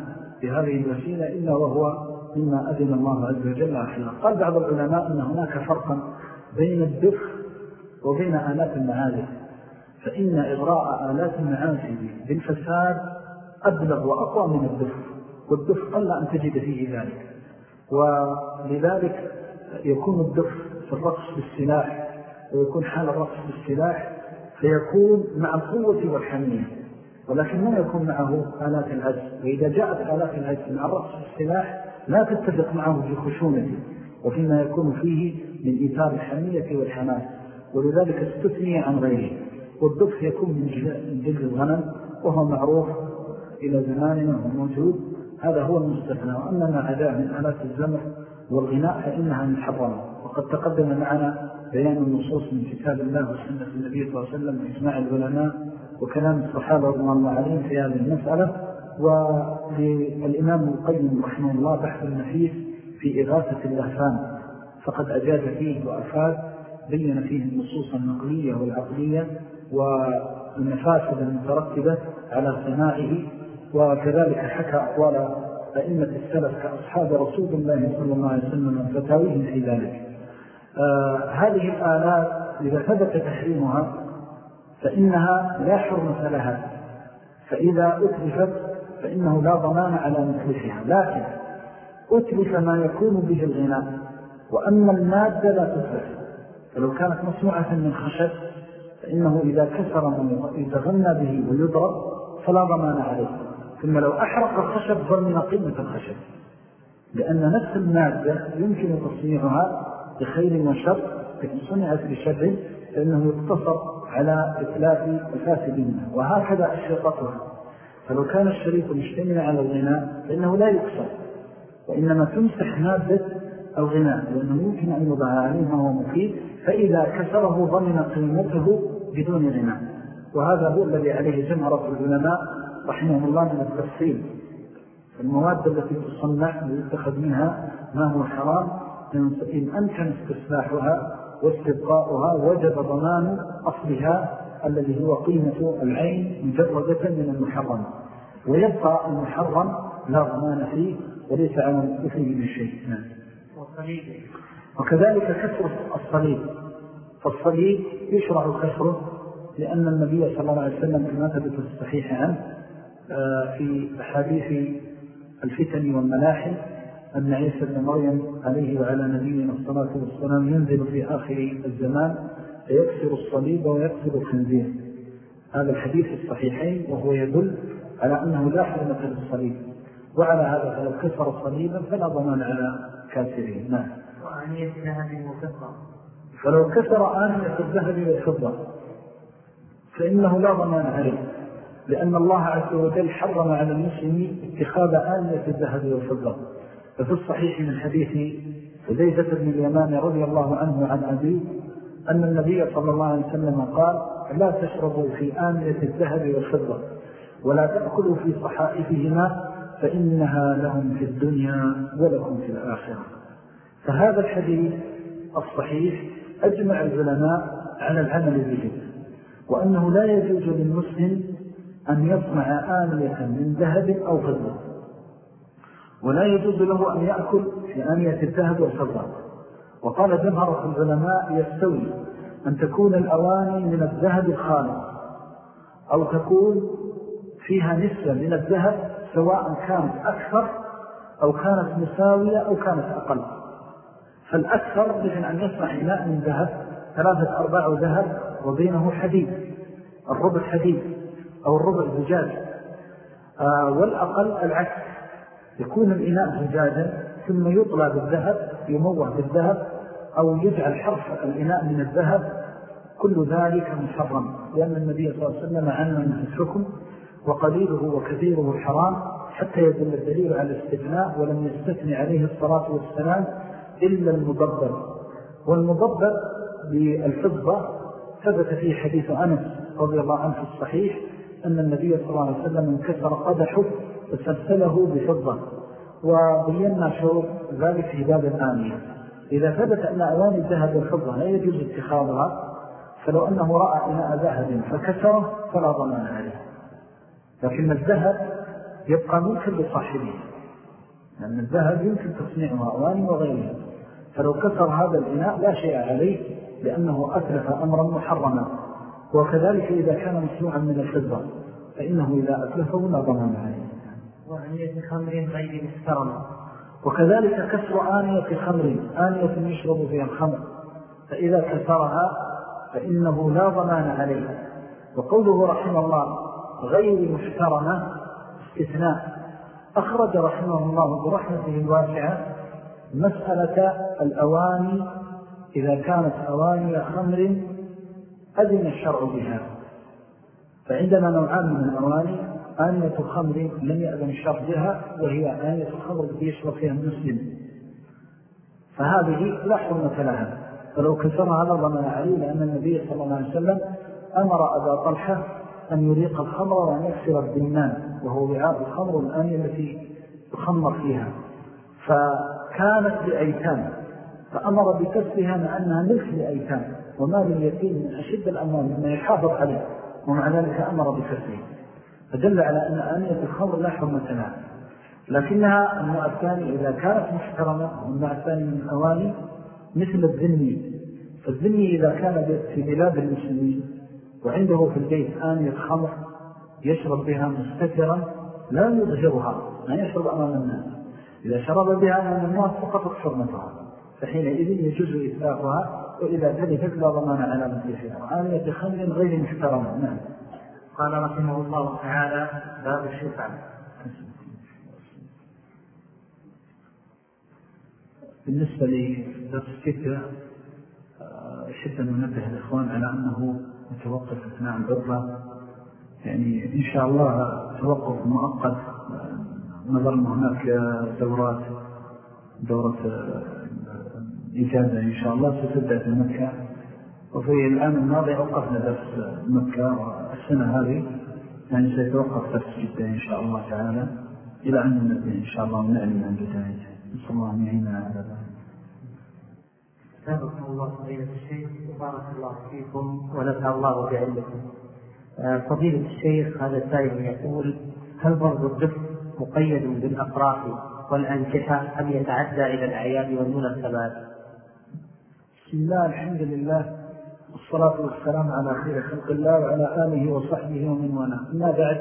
بهذه الوسيلة إلا وهو مما أذن الله عز وجل أحيانا قال بعض العلماء أن هناك فرقا بين الدف وبين آلات المعازف فإن إغراء آلات المعازف بالفساد أبلغ وأقوى من الدف والدف قل أن تجد فيه ذلك. ولذلك يكون الدف في الرقص بالسلاح ويكون حال الرقص بالسلاح فيكون مع القوة والحمية. ولكن ما يكون معه آلات العجز وإذا جاءت آلات العجز مع الرقص بالسلاح لا تتفق معه في خشونته وفيما يكون فيه من إيثار الحمية والحماس. ولذلك استثني عن غيره. والدف يكون من جلد الغنم وهو معروف إلى زماننا وموجود هذا هو المستثنى. وأما ما عداه من آلات الزمر والغناء فإنها محرمة وقد تقدم معنا بيان النصوص من كتاب الله وسنة النبي صلى الله عليه وسلم وإجماع العلماء وكلام الصحابة رضي الله عليهم في هذه المسألة. وللإمام القيم رحمه الله بحث النفيس في إغاثة اللهفان. فقد أجاد فيه وأفاد بين فيه النصوص النقلية والعقلية والمفاسد المترتبة على سماعه وكذلك حكى أقوال أئمة السلف كأصحاب رسول الله صلى الله عليه وسلم فتاويهم في ذلك. آه هذه الآلات إذا ثبت تحريمها فإنها لا حرمة لها فإذا أتلفت فإنه لا ضمان على متلفها. لكن أتلف ما يكون به الغناء وأما المادة لا تتلف. فلو كانت مصنوعة من خشب فإنه إذا كسر من يتغنى به ويضرب فلا ضمان عليه. ثم لو أحرق الخشب ظلنا قيمة الخشب. لأن نفس المادة يمكن تصنيعها بخير وشر لكن صنعت بشر فإنه يقتصر على إتلاف الفاسد منها. وهكذا أشرطتها فلو كان الشريط مشتمل على الغناء فإنه لا يكسر وإنما تمسح مادة الغناء لأنه يمكن أن يضع عليه ما هو مفيد فإذا كسره ضمن قيمته بدون غناء وهذا هو الذي عليه جمهرة العلماء رحمه الله من التفصيل. المواد التي تصنع ويتخذ منها ما هو حرام إن أمكن استصلاحها واستبقاؤها وجب ضمان أصلها الذي هو قيمة العين مجردة من المحرم. ويبقى المحرم لا ضمان فيه وليس على فيه من شيء. نعم. وكذلك كسر الصليب. فالصليب يشرع كسره لأن النبي صلى الله عليه وسلم كما ثبت الصحيح عنه آه، في حديث الفتن والملاحم أن عيسى بن مريم عليه وعلى نبينا الصلاة والسلام ينزل في آخر الزمان فيكسر الصليب ويكسر الخنزير. هذا الحديث الصحيحين وهو يدل على أنه لا حرمة للصليب. وعلى هذا فلو كسر صليبا فلا ضمان على كاسره نعم. وآنية الذهب والفضة فلو كسر آنية الذهب والفضة فإنه لا ضمان عليه لأن الله عز وجل حرم على المسلم اتخاذ آنية الذهب والفضة. ففي الصحيح من حديث حذيفة بن اليمان رضي الله عنه عن أبي أن النبي صلى الله عليه وسلم قال لا تشربوا في آنية الذهب والفضة ولا تأكلوا في صحائفهما فإنها لهم في الدنيا ولكم في الآخرة. فهذا الحديث الصحيح أجمع العلماء على العمل به وأنه لا يجوز للمسلم أن يصنع آنية من ذهب أو فضة ولا يجوز له أن يأكل في آنية الذهب والفضة وقال جمهرة العلماء يستوي أن تكون الأواني من الذهب الخالص أو تكون فيها نسبة من الذهب سواء كانت أكثر أو كانت مساوية أو كانت أقل. فالأكثر مثل أن يصنع إناء من ذهب ثلاثة أرباع ذهب وبينه حديد الربع حديد أو الربع زجاج. آه والأقل العكس يكون الإناء زجاجا ثم يطلى بالذهب يموه بالذهب أو يجعل حرف الإناء من الذهب كل ذلك محرم. لأن النبي صلى الله عليه وسلم عنا من الحكم وقليله وكثيره حرام حتى يدل الدليل على الاستثناء ولم يستثني عليه الصلاة والسلام إلا المضبر والمضبر بالفضة ثبت في حديث أنس رضي الله عنه في الصحيح أن النبي صلى الله عليه وسلم انكسر قدحه فسلسله بفضة وبينا شروط ذلك في باب الآنية. إذا ثبت أن أواني الذهب والفضة لا يجوز اتخاذها فلو أنه رأى إناء ذهب فكسره فلا ضمان عليه. لكن الذهب يبقى ملكا لصاحبه لأن الذهب يمكن تصنيعها أواني وغيرها. فلو كسر هذا الإناء لا شيء عليه لأنه أتلف أمرا محرما. وكذلك إذا كان مصنوعا من الفضة فإنه إذا أتلفه لا ضمان عليه. وآنية خمر غير محترمة. وكذلك كسر آنية خمر آنية يشرب فيها الخمر. فإذا كسرها فإنه لا ضمان عليه. وقوله رحمه الله غير محترمة استثناء. أخرج رحمه الله برحمته الواسعة مسألة الأواني إذا كانت أواني خمر أذن الشرع بها. فعندنا نوعان من الأواني آنية خمر لم يأذن الشرع بها وهي آنية الخمر التي يشرب فيها المسلم فهذه لا حرمة لها. فلو كسرها ضمن عليه لأن النبي صلى الله عليه وسلم أمر أبا طلحة أن يريق الخمر وأن يكسر الدمان وهو وعاء الخمر الآنية التي تخمر فيها. فكانت لأيتام فأمر بكسرها مع أنها ملك لأيتام ومال اليتيم من أشد الأموال مما يحافظ عليه ومع ذلك أمر بكسره فدل على أن آنية الخمر لا حرمة لها لكنها النوع الثاني إذا كانت محترمة والنوع الثاني من الأواني مثل الذني فالذني إذا كان في بلاد المسلمين وعنده في البيت آنية خمر يشرب بها مستكرا لا يظهرها ما يشرب أمام الناس. إذا شرب بها أمام الناس فقط حرمتها. فحينئذ يجوز إثلاقها وإذا تلفت لا ضمان على مثلها وآنية خمر غير محترمة نعم. قال رحمه الله تعالى باب الشفعة بالنسبة لدرس الفكرة أحب أن ننبه الإخوان على أنه متوقف أثناء العطلة يعني إن شاء الله توقف مؤقت. نظرنا هناك دورات دورة إجازة إن شاء الله ستبدأ في مكة. وفي الآن الماضي أوقفنا درس مكة والسنة هذه يعني سيتوقف درس جدا إن شاء الله تعالى. إلى أن نبدأ إن شاء الله ونعلم عن بدايته نسأل الله أن يعيننا على ذلك. سابقكم الله فضيلة الشيخ وبارك الله فيكم ونفع الله بعلمكم. آه، فضيلة الشيخ هذا السائل يقول هل ضرب الطفل مقيد بالأفراح والأنكحة أم يتعدى إلى الأعياد والمناسبات؟ بسم الله الحمد لله والصلاة والسلام على خير خلق الله وعلى آله وصحبه ومن والاه أما بعد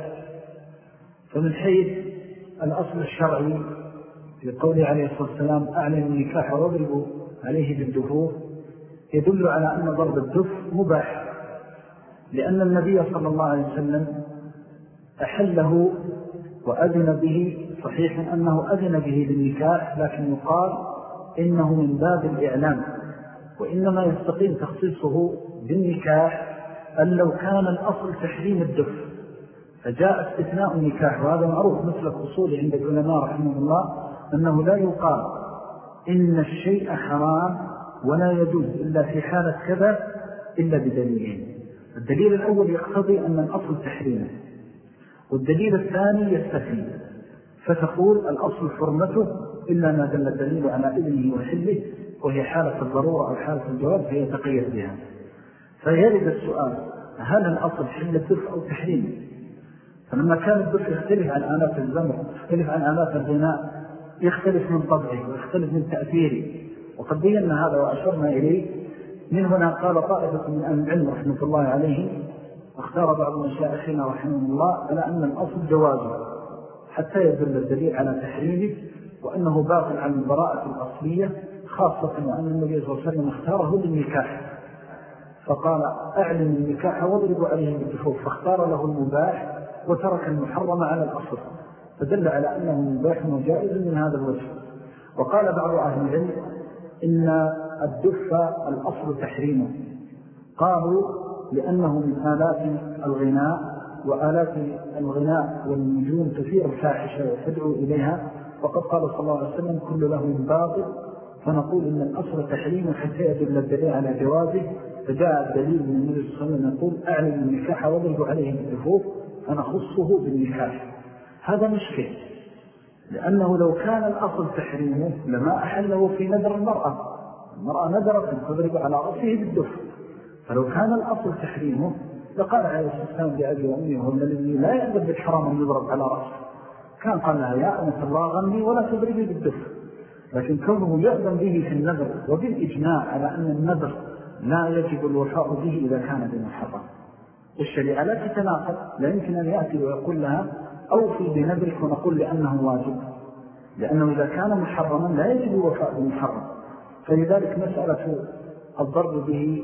فمن حيث الأصل الشرعي في قوله عليه الصلاة والسلام أعلن النكاح واضربوا عليه بالدفوف يدل على أن ضرب الدف مباح لأن النبي صلى الله عليه وسلم أحله وأذن به صحيح أنه أذن به للنكاح لكن يقال إنه من باب الإعلام وإنما يستقيم تخصيصه بالنكاح أن لو كان الأصل تحريم الدف فجاء استثناء النكاح وهذا معروف مثل الأصول عند العلماء رحمه الله أنه لا يقال إن الشيء حرام ولا يجوز إلا في حالة كذا إلا بدليلين. الدليل الأول يقتضي أن الأصل تحريمه. والدليل الثاني يستفيد فتقول الأصل حرمته إلا ما دل الدليل على إذنه وحله وهي حالة الضرورة أو حالة الجواب فيتقيد بها. فيرد السؤال هل الأصل حل الدفع أو تحريم؟ فلما كان الدف يختلف عن آلات الزمر يختلف عن آلات الغناء يختلف من طبعه ويختلف من تأثيره. وقد بينا هذا وأشرنا إليه. من هنا قال طائفة من أهل العلم رحمة الله عليهم واختار بعض مشايخنا رحمه الله على أن الأصل جوازه حتى يدل الدليل على تحريمه وأنه باطل عن البراءة الأصلية خاصة وأن النبي صلى الله عليه وسلم اختاره للنكاح فقال أعلم النكاح واضرب عليه بالدفوف فاختار له المباح وترك المحرم على الأصل. فدل على أنه مباح وجائز من هذا الوجه. وقال بعض أهل العلم إن الدف الأصل تحريمه. قالوا لأنه من آلات الغناء وآلات الغناء والنجوم تثير الفاحشة وتدعو إليها. وقد قال صلى الله عليه وسلم كل له باطل. فنقول إن الأصل تحريمه حتى يدل الدليل على جوازه. فجاء الدليل من النبي صلى الله عليه وسلم يقول أعلم النكاح واضرب عليه بالدفوف فنخصه بالنكاح. هذا مشكل لأنه لو كان الأصل تحريمه لما أحله في نذر المرأة. المرأة نذرت أن تضرب على رأسه بالدف فلو كان الأصل تحريمه لقال عليه السلام لأبي وأمي هو الذي لا يأذب بالحرام أن يضرب على رأسه. كان قال لها يا أمة الله غني ولا تضربي بالدف لكن كونه يأذن به في النذر وبالإجماع على أن النذر لا يجب الوفاء به إذا كان بمحرم. الشريعة لا تتناقض لا يمكن أن يأتي ويقول لها أوفي بنذرك ونقول لأنه واجب. لأنه إذا كان محرما لا يجب الوفاء بالمحرم فلذلك مسألة الضرب به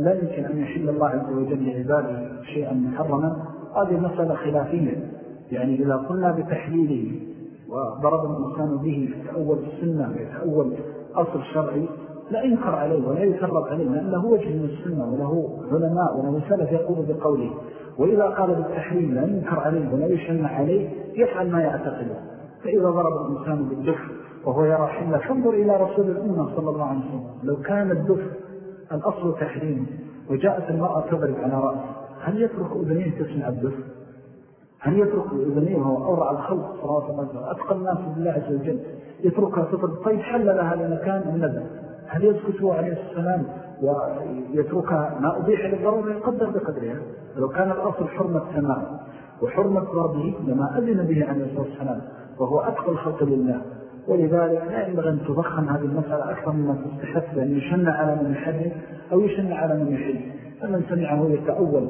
لا يمكن أن يحل الله عز وجل لعباده شيئا محرما. هذه مسألة خلافية. يعني إذا قلنا بتحليله وضرب الإنسان به يتأول السنة ويتأول أصل شرعي لا ينكر عليه ولا يكرب عليه لأنه وجه من السنة وله علماء وله سلف يقول بقوله. وإذا قال بالتحريم لا ينكر عليه ولا يشنع عليه يفعل ما يعتقده. فإذا ضرب الإنسان بالدف وهو يرى حلة فانظر إلى رسول الأمة صلى الله عليه وسلم. لو كان الدف الأصل تحريم وجاءت المرأة تضرب على رأسه هل يترك أذنيه تسمع الدف؟ هل يترك أذنيه وهو أورع الخلق صلى الله عليه أتقى الناس بالله عز وجل يتركها تضرب. طيب حل لها لمكان النذر. هل يسكت عليه السلام ويتركها؟ ما أبيح للضرورة يقدر بقدرها. لو كان الأصل حرمة سماء وحرمة ضربه لما أذن به عن الصلاة والسلام وهو أتقى الخلق لله. ولذلك لا ينبغي أن تضخم هذه المسألة أكثر مما تستحث لأن يشن على من يحرم أو يشن على من يحل فمن سمعه يتأول.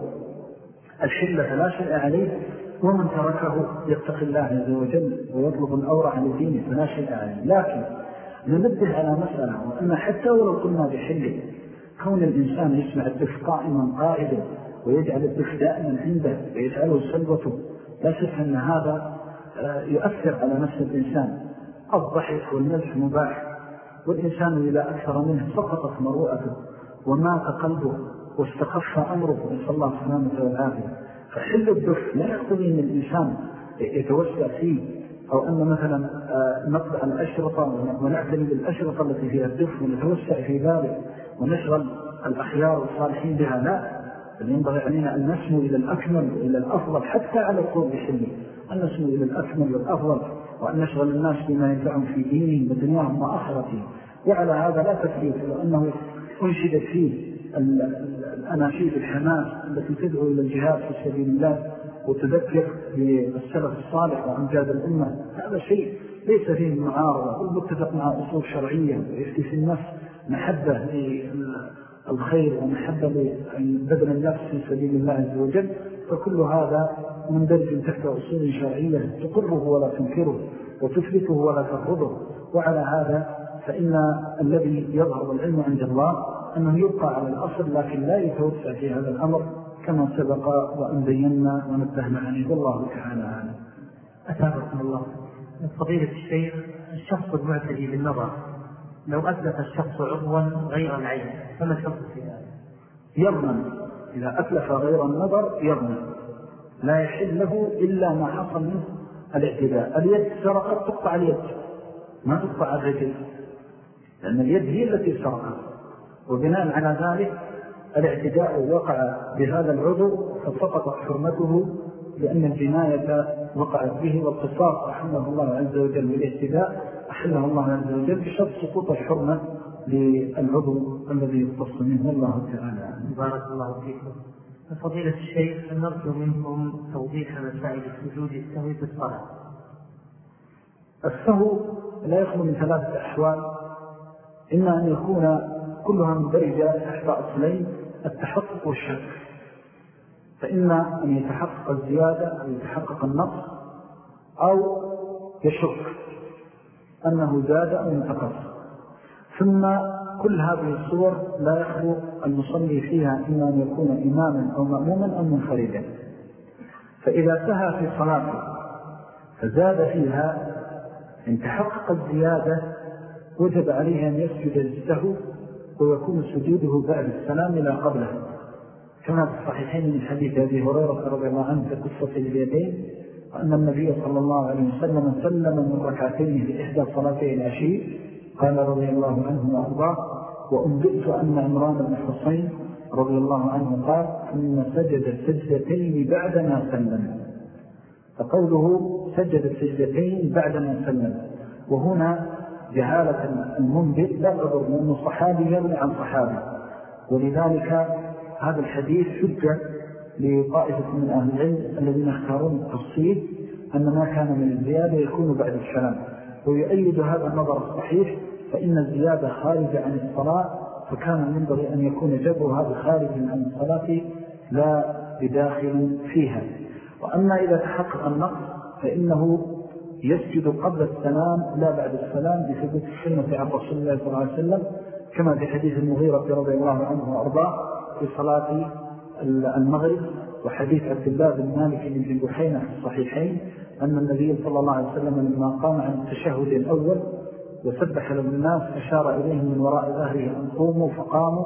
الحلة فلا شيء عليه. ومن تركه يتقي الله عز وجل ويطلب الأورع لدينه فلا شيء عليه. لكن ننبه على مسألة وأن حتى ولو قلنا بحله كون الإنسان يسمع الدف قائما قائدا ويجعل الدف دائما عنده ويجعله سلوته لا شك أن هذا آه، يؤثر على نفس الإنسان. الضحك والملح مباح والإنسان إذا أكثر منه سقطت مروءته ومات قلبه واستخف أمره نسأل الله سبحانه والعافية. فحل الدف لا يقضي أن الإنسان يتوسع فيه. أو أن مثلا آه، نطبع الأشرطة ونعتمد الأشرطة التي فيها الدف ونتوسع في ذلك ونشغل الأخيار والصالحين بها لا. بل ينبغي علينا أن نسمو إلى الأكمل وإلى الأفضل حتى على القول بحلم أن نسمو إلى الأكمل والأفضل. وأن نشغل الناس بما ينفعهم في دينهم ودنياهم وآخرتهم. وعلى هذا لا تفريط لأنه أنشدت فيه الأناشيد الحماس التي تدعو إلى الجهاد في سبيل الله وتذكر بالسلف الصالح وأمجاد الأمة. هذا شيء ليس فيه معارضة. والمتفق مع أصول شرعية. ويفتي في النفس محبة للخير ومحبة لبدن النفس في سبيل الله عز وجل. فكل هذا مندرج تحت أصول شرعية تقره ولا تنكره وتثبته ولا ترفضه وعلى هذا فإن الذي يظهر العلم عند الله أنه يبقى على الأصل لكن لا يتوسع في هذا الأمر كما سبق وأن بينا ونبهنا عنه والله تعالى عنه أتابعكم الله. من فضيلة الشيخ الشخص المعتدي بالنظر لو أثلث الشخص عضوا غير العين فما الحكم في هذا؟ يضمن إذا أتلف غير النظر يضمن لا يحل له إلا ما حصل منه الاعتداء. اليد سرقت تقطع اليد. ما تقطع الرجل. لأن اليد هي التي سرقت. وبناء على ذلك الاعتداء وقع بهذا العضو فسقطت حرمته لأن الجناية وقعت به والقصاص أحله الله عز وجل بالاعتداء أحله الله عز وجل بشرط سقوط الحرمة. للعضو الذي يختص منه. الله تعالى بارك الله فيكم. فضيلة الشيخ نرجو منكم توضيح مسائل سجود السهو في الصلاة؟ السهو لا يخلو من ثلاثة أحوال. إما أن يكون كلها مندرجة تحت أصلين التحقق والشك. فإما أن يتحقق الزيادة أو يتحقق النقص أو يشك أنه زاد أو انتقص. ثم كل هذه الصور لا يخلو المصلي فيها إما أن يكون إماما أو مأموما أو منفردا. فإذا سهى في صلاته فزاد فيها إن تحقق الزيادة وجب عليه أن يسجد للسهو ويكون سجوده بعد السلام لا قبله. كما في الصحيحين من حديث أبي هريرة رضي الله عنه في قصة اليدين وأن النبي صلى الله عليه وسلم سلم من ركعتين في إحدى صلاتي العشي قال رضي الله عنه وأرضاه وأنبئت أن عمران بن حسين رضي الله عنه قال إن سجد سجدتين بعدما سلم. فقوله سجد السجدتين بعدما سلم. وهنا جهالة المنبئ لا تضر لأنه صحابي يروي عن صحابي. ولذلك هذا الحديث حجة لطائفة من أهل العلم الذين اختارون التفصيل أن ما كان من الزيادة يكون بعد السلام. ويؤيد هذا النظر الصحيح فإن الزيادة خارجة عن الصلاة فكان المنبغي أن يكون جبه هذا خارج عن الصلاة لا بداخل فيها. وأما إذا تحقق النقص فإنه يسجد قبل السلام لا بعد السلام بثبوت السنة عن رسول الله صلى الله عليه وسلم كما في حديث المغيرة رضي الله عنه وأرضاه في صلاة المغرب وحديث عبد الله بن مالك بن جنبحين في الصحيحين. أن النبي صلى الله عليه وسلم لما قام عن التشهد الأول وسبح للناس أشار إليهم من وراء ظهره أن قوموا فقاموا.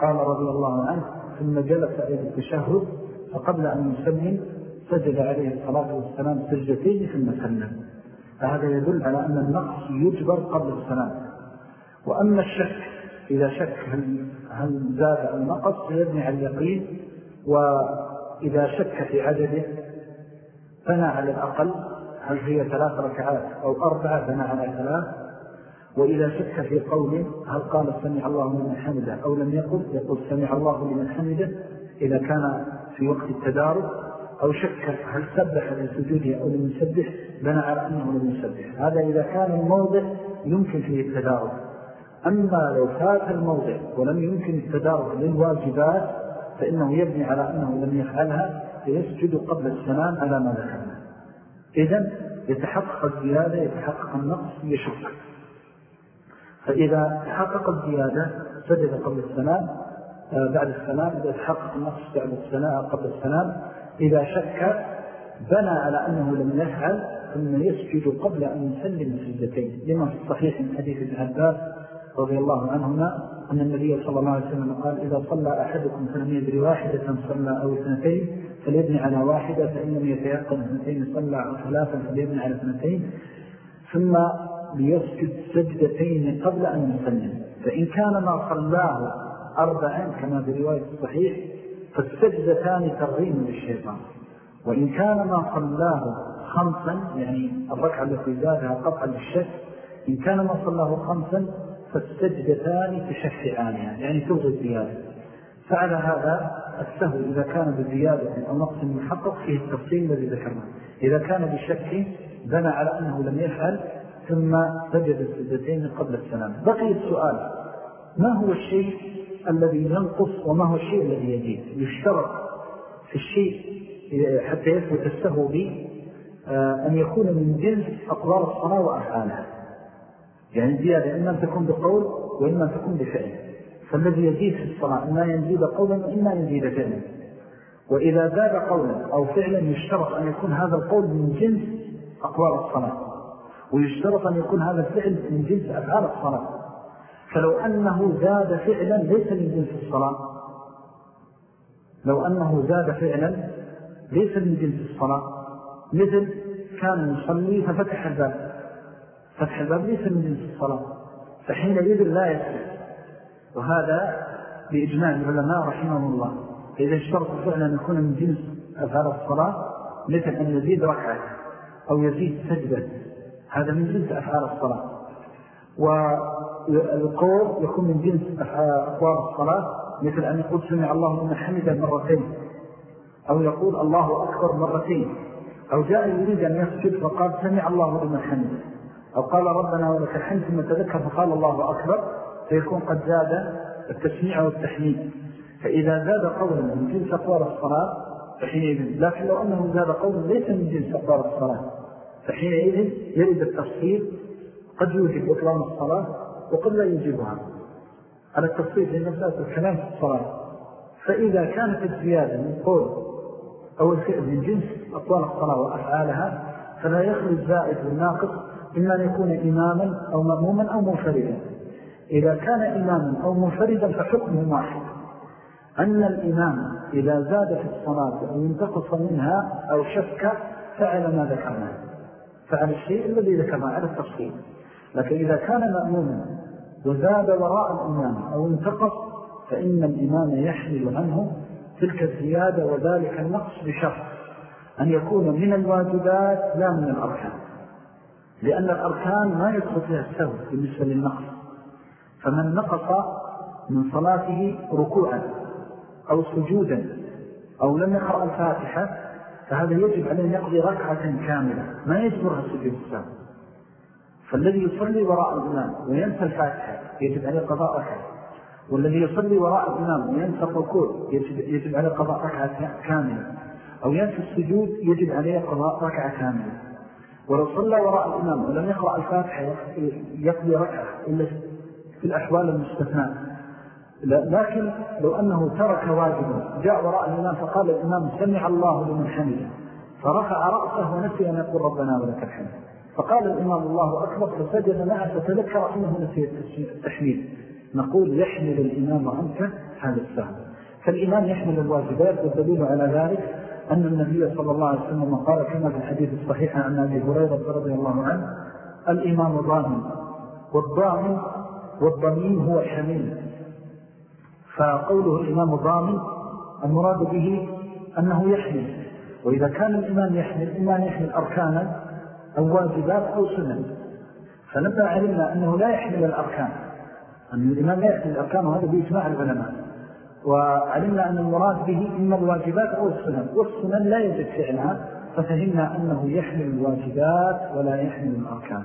قال رضي الله عنه ثم جلس إلى التشهد فقبل أن يسلم سجد عليه الصلاة والسلام سجدتين ثم سلم فهذا يدل على أن النقص يجبر قبل السلام. وأما الشك إذا شك هل, هل زاد النقص فيبني على اليقين وإذا شك في عدده بنى على الأقل هل هي ثلاث ركعات أو أربعة بنى على ثلاث؟ وإذا شك في قول هل قال سمع الله لمن حمده أو لم يقل يقول سمع الله لمن حمده إذا كان في وقت التدارك أو شك هل سبح من سجوده أو لم يسبح بنى على أنه لم يسبح. هذا إذا كان الموضع يمكن فيه التدارك. أما لو فات الموضع ولم يمكن التدارك للواجبات فإنه يبني على أنه لم يفعلها فيسجد قبل السلام على ما ذكرنا. إذن يتحقق الزيادة يتحقق النقص يشك فإذا تحقق الزيادة سجد قبل السلام آه، بعد السلام. إذا تحقق النقص بعد السلام قبل السلام. إذا شك بنى على أنه لم يفعل ثم يسجد قبل أن يسلم السجدتين لما في الصحيح من حديث ابن عباس رضي الله عنهما أن النبي صلى الله عليه وسلم قال إذا صلى أحدكم فلم يدري واحدة صلى أو اثنتين فليبني على واحدة فإن لم يتيقن اثنتين صلى ثلاثا فليبني على اثنتين. ثم ليسجد سجدتين قبل أن يسلم فإن كان ما صلاه أربعا كما في رواية الصحيح فالسجدتان ترغيم للشيطان. وإن كان ما صلاه خمسا يعني الركعة التي زادها قطعا للشك إن كان ما صلاه خمسا فالسجدتان تشفعانها يعني تلغي الزيادة فعلى هذا السهو إذا كان بزيادة أو نقص محقق فيه التفصيل الذي ذكرنا إذا كان بشك بنى على أنه لم يفعل ثم سجد السجدتين قبل السلام. بقي السؤال ما هو الشيء الذي ينقص وما هو الشيء الذي يزيد؟ يشترط في الشيء حتى يثبت السهو به آه، أن يكون من جنس أقوال الصلاة وأفعالها. يعني زيادة إما أن تكون بقول وإما أن تكون بفعل. فالذي يزيد في الصلاة إما يزيد قولا وإما يزيد فعلا. وإذا زاد قولا أو فعلا يشترط أن يكون هذا القول من جنس أقوال الصلاة ويشترط أن يكون هذا الفعل من جنس أفعال الصلاة. فلو أنه زاد فعلا ليس من جنس الصلاة. لو أنه زاد فعلا ليس من جنس الصلاة. مثل كان يصلي ففتح الباب. فتح الباب ليس من جنس الصلاة. فحينئذ لا يسر وهذا بإجماع العلماء رحمه الله. فإذا اشترط فعلا أن يكون من جنس أفعال الصلاة مثل أن يزيد ركعة أو يزيد سجدة. هذا من جنس أفعال الصلاة. والقول يكون من جنس أقوال الصلاة مثل أن يقول سمع الله من حمد مرتين أو يقول الله أكبر مرتين أو جاء يريد أن يسجد فقال سمع الله لمن حمده أو قال ربنا ولك الحمد ثم تذكر فقال الله أكبر. فيكون قد زاد التسميع والتحميد. فإذا زاد قولا من جنس أقوال الصلاة فحينئذ لكن لو أنه زاد قولا ليس من جنس أقوال الصلاة فحينئذ يرد التفصيل قد يوجب إطلام الصلاة وقد لا يجيبها على التفصيل في مسألة الكلام في الصلاة. فإذا كانت الزيادة من قول أو الفئل من جنس أطوال الصلاة وأفعالها فلا يخلو الزائد والناقص إما أن يكون إماما أو مأموما أو منفردا. إذا كان إماما أو منفردا فحكمه واحد. أن الإمام إذا زاد في الصلاة أو ينتقص منها أو شك فعل ما ذكرنا فعل الشيء الذي ذكرنا على التفصيل. لكن إذا كان مأموما وزاد وراء الإمام أو انتقص فإن الإمام يحمل عنه تلك الزيادة وذلك النقص بشرط أن يكون من الواجبات لا من الأركان. لأن الأركان ما يدخل فيها السهو بالنسبة للنقص. فمن نقص من صلاته ركوعا أو سجودا أو لم يقرأ الفاتحة فهذا يجب عليه أن يقضي ركعة كاملة. ما يجبرها السجود السهو فالذي يصلي وراء الإمام وينسى الفاتحة يجب عليه قضاء ركعة. والذي يصلي وراء الإمام وينسى الركوع يجب, يجب عليه قضاء ركعة كاملة. أو ينسى السجود يجب عليه قضاء ركعة كاملة. ولو صلى وراء الإمام ولم يقرأ الفاتحة يقضي ركعة إلا في الأحوال المستثناء لكن لو أنه ترك واجبا جاء وراء الإمام فقال الإمام سمع الله لمن حمده فرفع رأسه ونسي أن يقول ربنا ولك الحمد. فقال الإمام الله أكبر فسجد معه فتذكر أنه نسي التحميد. نقول يحمل الإمام عنك هذا السهم فالإمام يحمل الواجبات والدليل على ذلك أن النبي صلى الله عليه وسلم قال كما في الحديث الصحيح عن أبي هريرة رضي الله عنه الإمام ضامن والضامن والضمين هو الحميل فقوله الإمام ضامن المراد به أنه يحمل. وإذا كان الإمام يحمل إما يحمل أركانا أو واجبات أو سنن. فلما علمنا أنه لا يحمل الأركان أن الإمام لا يحمل الأركان وهذا بإجماع العلماء. وعلمنا أن المراد به إما الواجبات أو السنن. والسنن لا يجب فعلها ففهمنا أنه يحمل الواجبات ولا يحمل الأركان.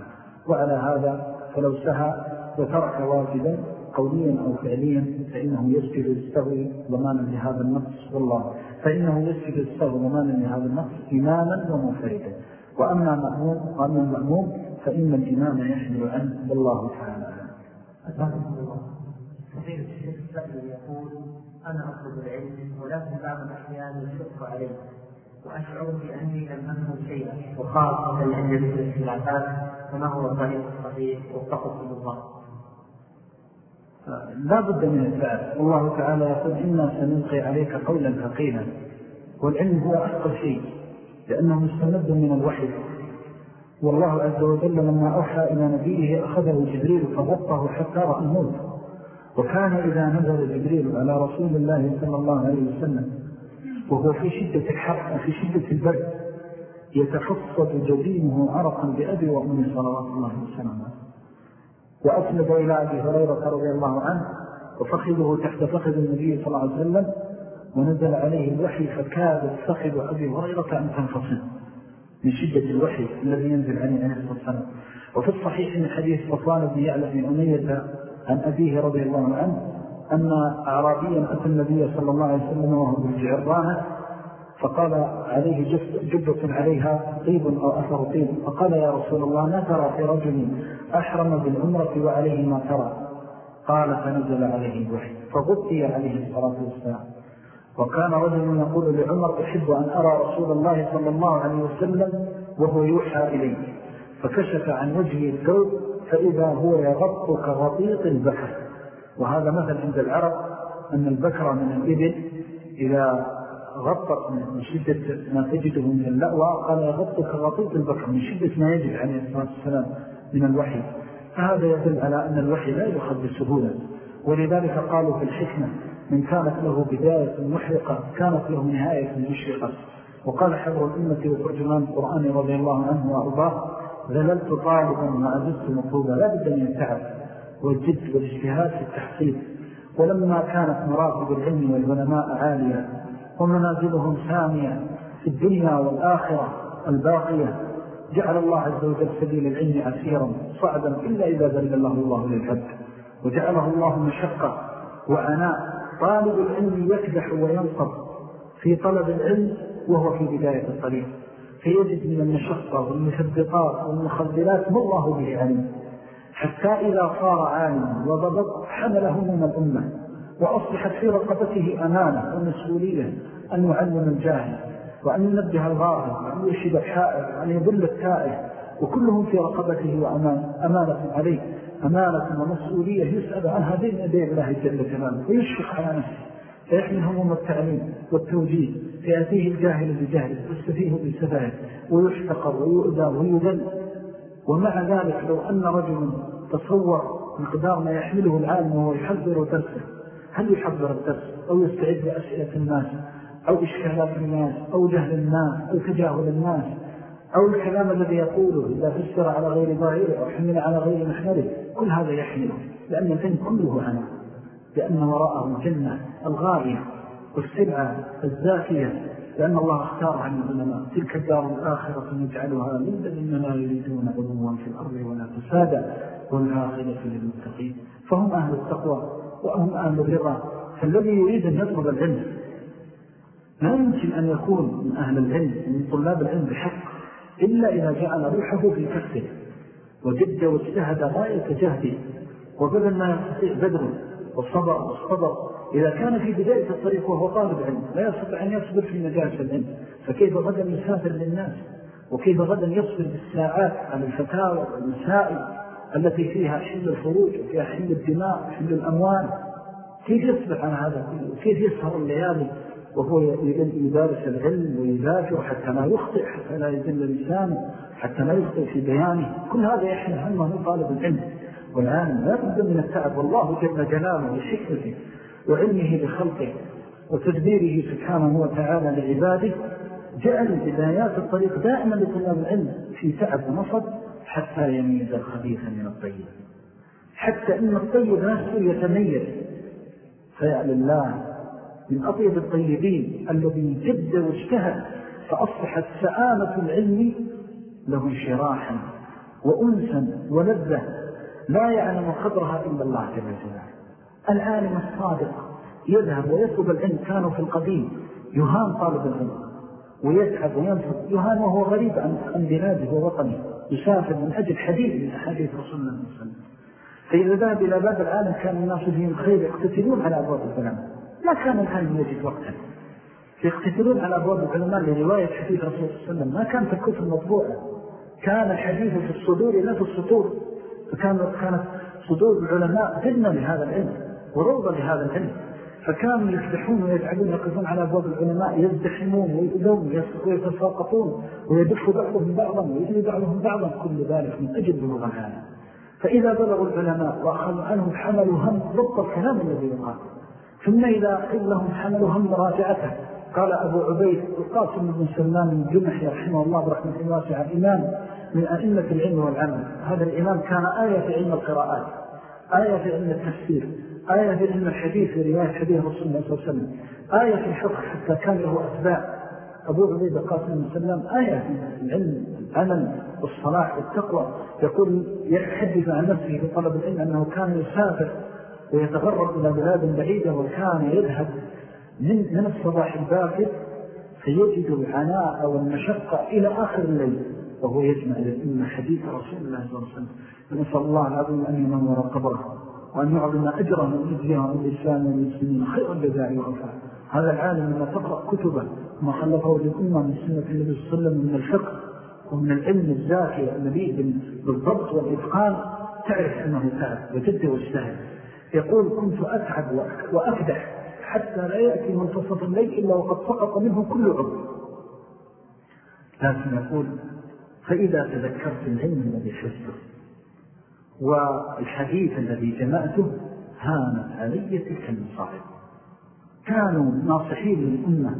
وعلى هذا فلو سهى وترك واجبا قوليا أو فعليا فإنه يسجد السهو ضمانا لهذا النقص والله فإنه يسجد السهو ضمانا لهذا النقص إماما ومنفردا. وأما مأموم وأما المأموم فإن الإمام يحمل عنه والله تعالى كثير الشيخ السائل يقول أنا أطلب العلم ولكن بعض الأحيان يشق علي وأشعر بأني لم أفهم شيئا. وخاصة عند ذكر الخلافات فما هو الطريق الصحيح؟ وفقكم الله. لا بد من الفعل الله تعالى يقول إنا سنلقي عليك قولا ثقيلا. والعلم هو أثقل شيء لأنه مستمد من الوحي. والله عز وجل لما أوحى إلى نبيه أخذه جبريل فغطه حتى رأى الموت. وكان إذا نزل جبريل على رسول الله صلى الله عليه وسلم وهو في شدة الحر وفي شدة البرد يتفصد جبينه عرقا بأبي وأمي صلوات الله وسلم وأسند إلى أبي هريرة رضي الله عنه وفخذه تحت فخذ النبي صلى الله عليه وسلم ونزل عليه الوحي فكادت فخذ أبي هريرة أن تنفصل من شدة الوحي الذي ينزل عليه عليه الصلاة والسلام. وفي الصحيح من حديث صفوان بن يعلى بن أمية عن أبيه رضي الله عنه أن أعرابيا أتى النبي صلى الله عليه وسلم وهو بالجعرانة فقال عليه جبة عليها طيب أو أثر طيب. فقال يا رسول الله ما ترى في رجل أحرم بالعمرة وعليه ما ترى؟ قال فنزل عليه الوحي. فغطي عليه الصلاة والسلام. وكان رجل يقول لعمر أحب أن أرى رسول الله صلى الله عليه وسلم وهو يوحى إليه. فكشف عن وجهه الثوب فإذا هو يغط كغطيط البكر وهذا مثل عند العرب أن البكرة من الإبل إذا غطت من شدة ما تجده من اللأوى قال يغط كغطيط البكر من شدة ما يجد عليه الصلاة والسلام من الوحي. فهذا يدل على أن الوحي لا يخذ بسهولة ولذلك قالوا في الحكمة من كانت له بداية محرقة كانت له نهاية مشرقة. وقال حبر الأمة وترجمان القرآن رضي الله عنه وأرضاه ذللت طالبا أزدت مطلوبا لا بد من التعب والجد والاجتهاد في التحصيل ولما كانت مراتب العلم والعلماء عالية ومنازلهم سامية في الدنيا والآخرة الباقية. جعل الله عز وجل سبيل العلم أسيرا صعبا إلا إذا ذل الله الله للعبد وجعله الله مشقة وعناء طالب العلم يكدح وينصب في طلب العلم وهو في بداية الطريق. فيجد من المشقة والمثبطات والمخذلات ما الله به علم حتى إذا صار عالما وضبط حمله من الأمة. وأصبحت في رقبته أمانة ومسؤولية أن يعلم الجاهل وأن ينبه الغافل وأن يشهد الحائر وأن يدل التائه وكلهم في رقبته وأمانة عليه. أمانة ومسؤولية يسأل عنها بين يدي الله جل جلاله ويشفق على نفسه. فيحمل هموم التعليم والتوجيه. فيأتيه الجاهل بجهله ويستفيه بسفاه ويحتقر ويؤذى ويذل. ومع ذلك لو أن رجل تصور مقدار ما يحمله العالم وهو يحذر درسه هل يحضر الدرس أو يستعد لأسئلة الناس أو إشكالات الناس أو جهل الناس أو تجاهل الناس أو الكلام الذي يقوله إذا فسر على غير ظاهره أو حمل على غير محمله كل هذا يحمله لأن الفن كله عنه لأن وراءه الجنة الغالية والسلعة الزاكية لأن الله اختار عن العلماء تلك الدار الآخرة نجعلها للذين لا يريدون علوا في الأرض ولا فسادا والآخرة للمتقين. فهم أهل التقوى وهم أهل الرضا فالذي يريد أن يطلب العلم لا يمكن أن يكون من أهل العلم من طلاب العلم بحق إلا إذا جعل روحه في كفه وجد واجتهد غاية جهده وبدل ما يستطيع بدره والصبر والصبر. إذا كان في بداية الطريق وهو طالب علم لا يستطيع أن يصبر في مجالس العلم فكيف غدا يسافر للناس؟ وكيف غدا يصبر بالساعات على الفتاوى والمسائل؟ التي فيها حل الخروج وفيها حل الدماء وحل الأموال. كيف يصبر على هذا كيف يسهر الليالي وهو يدارس العلم ويذاكر حتى لا يخطئ حتى لا يزل لسانه حتى لا يخطئ في بيانه؟ كل هذا يحمل همه طالب العلم. والعالم لا بد من التعب. والله جل جلاله وشكله وعلمه لخلقه وتدبيره سبحانه وتعالى لعباده جعل بدايات الطريق دائما لطلاب العلم في تعب ونصب حتى يميز الخبيث من الطيب. حتى إن الطيب نفسه يتميز. فيعلم الله من أطيب الطيبين الذي جد واجتهد فأصبحت سآمة العلم له شراحا وأنسا ولذة لا يعلم قدرها إلا الله جل جلاله. العالم الصادق يذهب ويطلب العلم كانوا في القديم يهان طالب العلم ويتعب وينفق يهان وهو غريب عن بلاده ووطنه. يسافر من أجل حديث من أحاديث رسول الله صلى الله عليه وسلم. فإذا ذهب إلى باب العالم كان الناس فيهم خير يقتتلون على أبواب العلماء. ما كان العالم يجد وقتا. يقتتلون على أبواب العلماء لرواية حديث رسول الله صلى الله عليه وسلم. ما كانت الكتب مطبوعة كان الحديث في الصدور لا في السطور. فكانت كانت صدور العلماء جنة لهذا العلم وروضة لهذا العلم. فكانوا يفتحون ويتعبون يقفون على أبواب العلماء يزدحمون ويؤذون ويتساقطون ويدف بعضهم بعضا ويجري بعضهم بعضا كل ذلك من أجل بلغ العالم فإذا بلغوا العلماء وأخذوا عنهم حملوا هم ضبط الكلام الذي يقال. ثم إذا قيل لهم حملوا هم مراجعته قال أبو عبيد القاسم بن سلمان الجمحي رحمه الله برحمة واسعة إمام من أئمة العلم والعمل هذا الإمام كان آية في علم القراءات آية في علم التفسير. آية في علم الحديث في رواية حديث رسول الله صلى الله عليه وسلم. آية في الفقه حتى كان له أتباع. أبو عبيد القاسم بن سلام آية العلم العمل والصلاح والتقوى يقول يحدث عن نفسه في طلب العلم أنه كان يسافر ويتغرب إلى بلاد بعيدة وكان يذهب من, من الصباح الباكر فيجد العناء والمشقة إلى آخر الليل. وهو يجمع إلى حديث رسول الله صلى الله عليه وسلم. فنسأل الله العظيم أن ينور قبره. وأن يعظم أجره من إجرها والإسلام والمسلمين خير الجزاء وعفاء هذا العالم لما تقرأ كتبه ما خلفه للأمة من سنة النبي صلى الله عليه وسلم من الفقه ومن العلم الزاكي النبي بالضبط والإتقان تعرف أنه تعب وجد واجتهد. يقول كنت أتعب وأفدح حتى لا يأتي منتصف الليل إلا وقد سقط منه كل عضو. لكن يقول فإذا تذكرت العلم الذي حفظه والحديث الذي جمعته هانت علي تلك المصائب. كانوا ناصحين للأمة.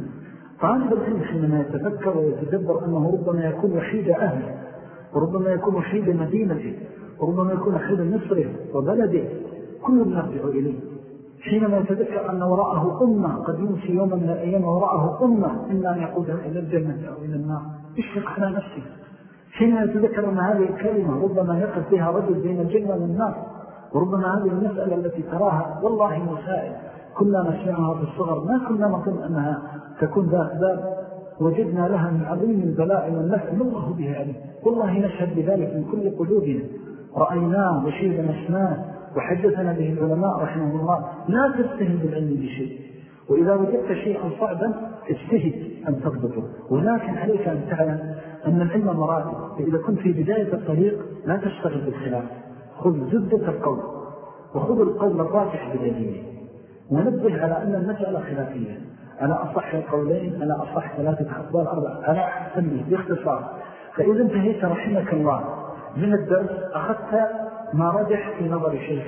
طالب العلم حينما يتذكر ويتدبر أنه ربما يكون وحيد أهله وربما يكون وحيد مدينته وربما يكون وحيد مصره وبلده كل يرجع إليه. حينما يتذكر أن وراءه أمة قد يمشي يوما من الأيام وراءه أمة إما أن يقودها إلى الجنة أو إلى النار. يشفق على نفسه حينما يتذكر أن هذه الكلمة ربما يقف بها رجل بين الجنة والنار وربما هذه المسألة التي تراها والله مسائل. كنا نسمعها في الصغر ما كنا نظن أنها تكون ذات باب وجدنا لها من عظيم البلاء والنفع الله بها عليه والله نشهد بذلك من كل قلوبنا. رأيناه وشيد نسناه وحدثنا به العلماء رحمه الله لا تستهد بالعلم بشيء. وإذا وجدت شيئا صعبا اجتهد أن تضبطه. ولكن عليك أن تعلم أن العلم مراتب فإذا كنت في بداية الطريق لا تشتغل بالخلاف. خذ زبدة القول وخذ القول الراجح بدليله ونبه على أن المسألة خلافية. على أصح القولين؟ على أصح ثلاثة أقوال أربعة؟ على أحسنه باختصار. فإذا انتهيت رحمك الله من الدرس أخذت ما رجح في نظر شيخ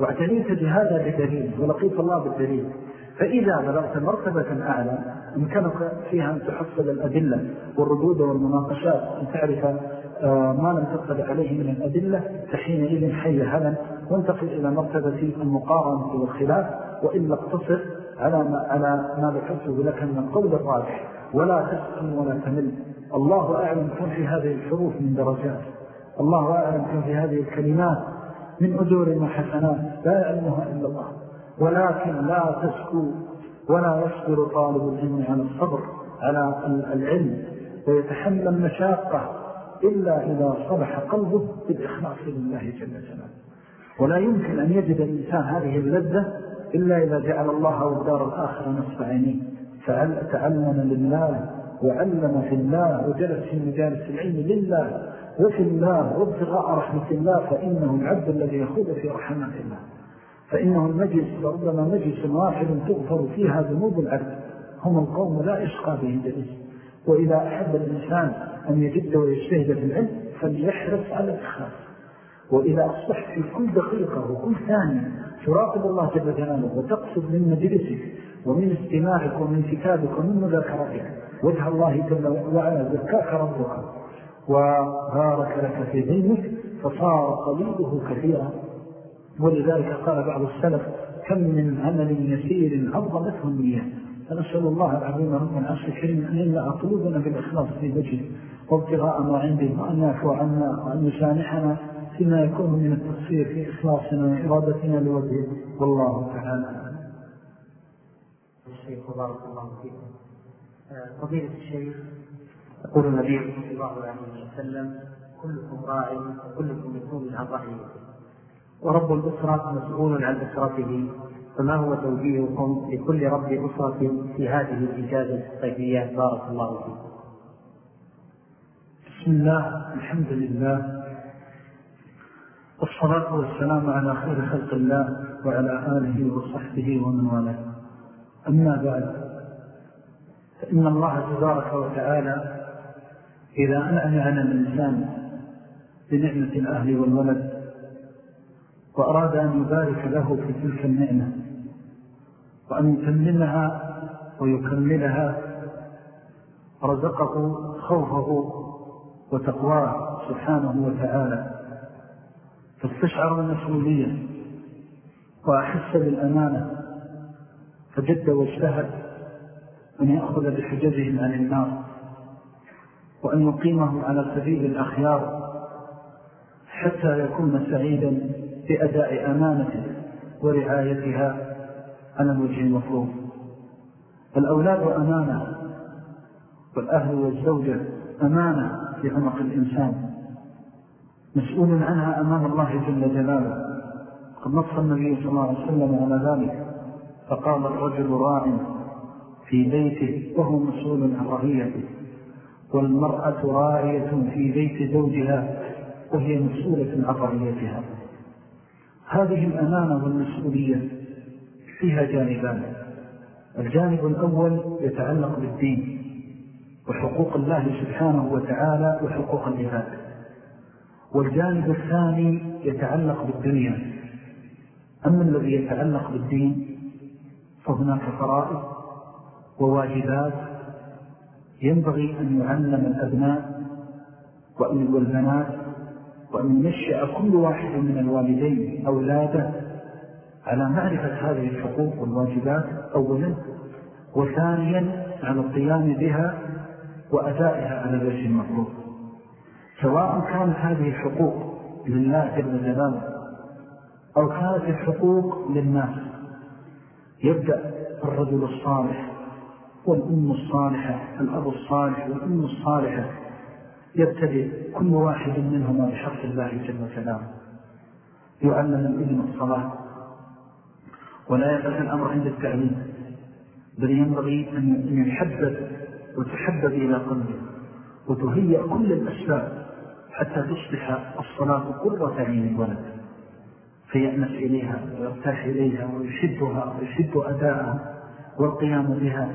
واعتنيت بهذا بدليل ولقيت الله بالدليل. فإذا بلغت مرتبة أعلى يمكنك فيها أن تحصل الأدلة والردود والمناقشات أن تعرف آه، ما لم تقبل عليه من الأدلة فحينئذ حي هلا وانتقل إلى مرتبة المقارنة والخلاف وإلا اقتصر على ما, على ما ذكرته لك من القول الراجح. ولا تسأل ولا تمل. الله أعلم كم في هذه الحروف من درجات. الله أعلم كم في هذه الكلمات من أجور وحسنات. لا يعلمها إلا الله. ولكن لا تسكو ولا يصبر طالب العلم على الصبر على العلم ويتحمل المشاقة إلا إذا صلح قلبه بالإخلاص لله جل جلاله. ولا يمكن أن يجد الإنسان هذه اللذة إلا إذا جعل الله والدار الآخرة نصف عينيه. تعلم لله وعلم في الله وجلس في مجالس العلم لله وفي الله وابتغاء رحمة الله فإنه العبد الذي يخوض في رحمة الله. فإنه المجلس وربما مجلس واحد تغفر فيها ذنوب العبد. هم القوم لا يشقى به جليس وإذا أحب الإنسان أن يجد ويجتهد في العلم فليحرص على الإخلاص. وإذا أصبحت في كل دقيقة وكل ثانية تراقب الله جل جلاله وتقصد من مجلسك ومن استماعك ومن كتابك ومن مذاكرتك وجه الله جل وعلا زكاك ربك. وبارك لك في ذنك فصار قليله كثيرا. ولذلك قال بعض السلف كم من عمل يسير عظمته النية؟ فنسأل الله العظيم رب العرش الكريم أن يملأ قلوبنا بالإخلاص في وجهه وابتغاء ما عنده وأن يعفو عنا وأن يسامحنا فيما يكون من التصوير في إخلاصنا وإرادتنا لوجهه. والله تعالى الشيخ بارك الله فيكم. آه، فضيلة الشيخ يقول النبي صلى الله عليه وسلم كلكم راع وكلكم مسؤول عن رعيته ورب الأسرة مسؤول عن أسرته فما هو توجيهكم لكل رب أسرة في هذه الإجازة الصيفية؟ بارك الله فيكم بسم الله الحمد لله والصلاة والسلام على خير خلق الله وعلى آله وصحبه ومن والاه. أما بعد فإن الله تبارك وتعالى إذا على الإنسان بنعمة الأهل والولد وأراد أن يبارك له في تلك النعمة وأن يتممها ويكملها رزقه خوفه وتقواه سبحانه وتعالى. فاستشعر المسؤولية وأحس بالأمانة فجد واجتهد أن يأخذ بحجزهم عن النار وأن يقيمهم على سبيل الأخيار حتى يكون سعيدا بأداء أمانته ورعايتها على الوجه المطلوب الأولاد أمانة والأهل والزوجة أمانة في عنق الإنسان. مسؤول عنها أمام الله جل جلاله. قد نص النبي صلى الله عليه وسلم على ذلك. فقال الرجل راع في بيته وهو مسؤول عن رعيته. والمرأة راعية في بيت زوجها وهي مسؤولة عن رعيتها. هذه الأمانة والمسؤولية فيها جانبان. الجانب الأول يتعلق بالدين وحقوق الله سبحانه وتعالى وحقوق العباد. والجانب الثاني يتعلق بالدنيا. أما الذي يتعلق بالدين فهناك فرائض وواجبات ينبغي أن يعلم الأبناء والبنات وأن ينشأ كل واحد من الوالدين أولاده على معرفة هذه الحقوق والواجبات أولا وثانيا على القيام بها وأدائها على الوجه المطلوب. سواء كانت هذه الحقوق لله جل جلاله أو كانت الحقوق للناس يبدأ الرجل الصالح والأم الصالحة الأب الصالح والأم الصالحة يبتدئ كل واحد منهما بحق الله جل جلاله يعلم الإذن الصلاة. ولا يقف الأمر عند التعليم بل ينبغي أن يحبب وتحبب إلى قلبه. وتهيأ كل الأسباب حتى تصبح الصلاة قرة عين الولد. فيأنس إليها ويرتاح إليها ويشدها ويشد أداءها والقيام بها.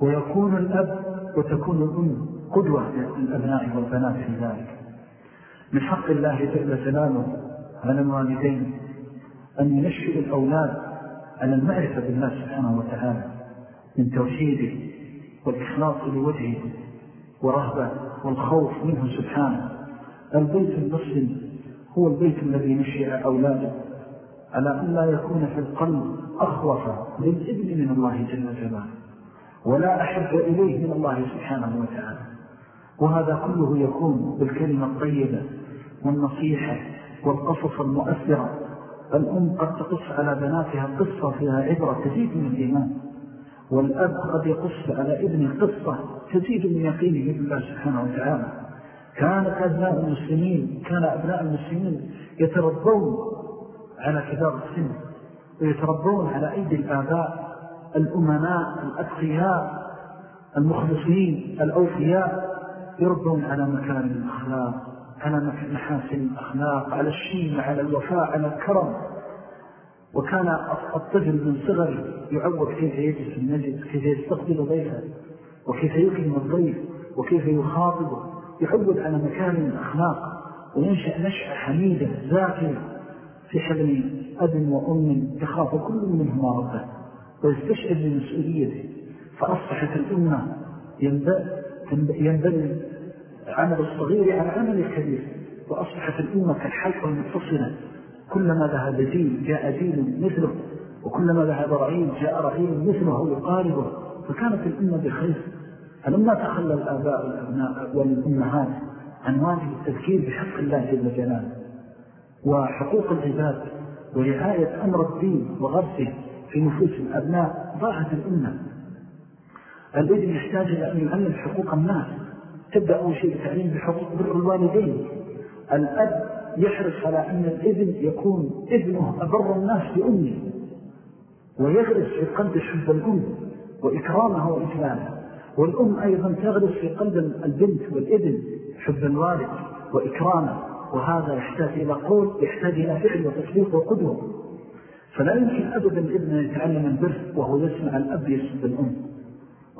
ويكون الأب وتكون الأم قدوة للأبناء والبنات في ذلك. من حق الله جل جلاله على الوالدين أن ينشئ الأولاد على المعرفة بالله سبحانه وتعالى من توحيده والإخلاص لوجهه ورهبة والخوف منه سبحانه. البيت المسلم هو البيت الذي نشئ أولاده على أن لا يكون في القلب أخوف للإبن من الله جل جلاله. ولا أحب إليه من الله سبحانه وتعالى. وهذا كله يكون بالكلمة الطيبة والنصيحة والقصص المؤثرة. الأم قد تقص على بناتها قصة فيها عبرة تزيد من الإيمان والأب قد يقص على ابنه قصة تزيد من يقينه بالله سبحانه وتعالى. كانت أبناء المسلمين كان أبناء المسلمين يتربون على كبار السن ويتربون على أيدي الآباء الأمناء الأتقياء المخلصين الأوفياء. يربون على مكان الأخلاق على محاسن الأخلاق على الشيمة على الوفاء على الكرم. وكان الطفل من صغره يعود كيف يجلس المجلس كيف يستقبل ضيفه وكيف يكرم الضيف وكيف يخاطبه. يعود على مكان الأخلاق. وينشأ نشأة حميدة زاكية في حضن أب وأم يخاف كل منهما ربه ويستشعر بمسؤوليته. فأصبحت الأمة ينبغي عمل الصغير على عمل الكبير وأصبحت الأمة كالحلقة المتصلة كلما ذهب جيل جاء جيل مثله وكلما ذهب رعيل جاء رعيل مثله يقاربه. فكانت الأمة بخير. فلما تخلى الآباء والأبناء والأمهات عن واجب التذكير بحق الله جل جلاله وحقوق العباد ورعاية أمر الدين وغرسه في نفوس الأبناء ضاعت الأمة. الإذن يحتاج إلى أن يعلم حقوق الناس. تبدأ أول شيء بتعليم بحقوق بر الوالدين الأب يحرص على أن الإذن يكون ابنه أبر الناس بأمه ويغرس في قلب حب الأم وإكرامها وإجلالها والأم أيضا تغرس في قلب البنت والإذن حب الوالد وإكرامه وهذا يحتاج إلى قول يحتاج إلى فعل وتطبيق وقدوة. فلا يمكن أبدا الإذن أن يتعلم البر وهو يسمع الأب يسمع الأم.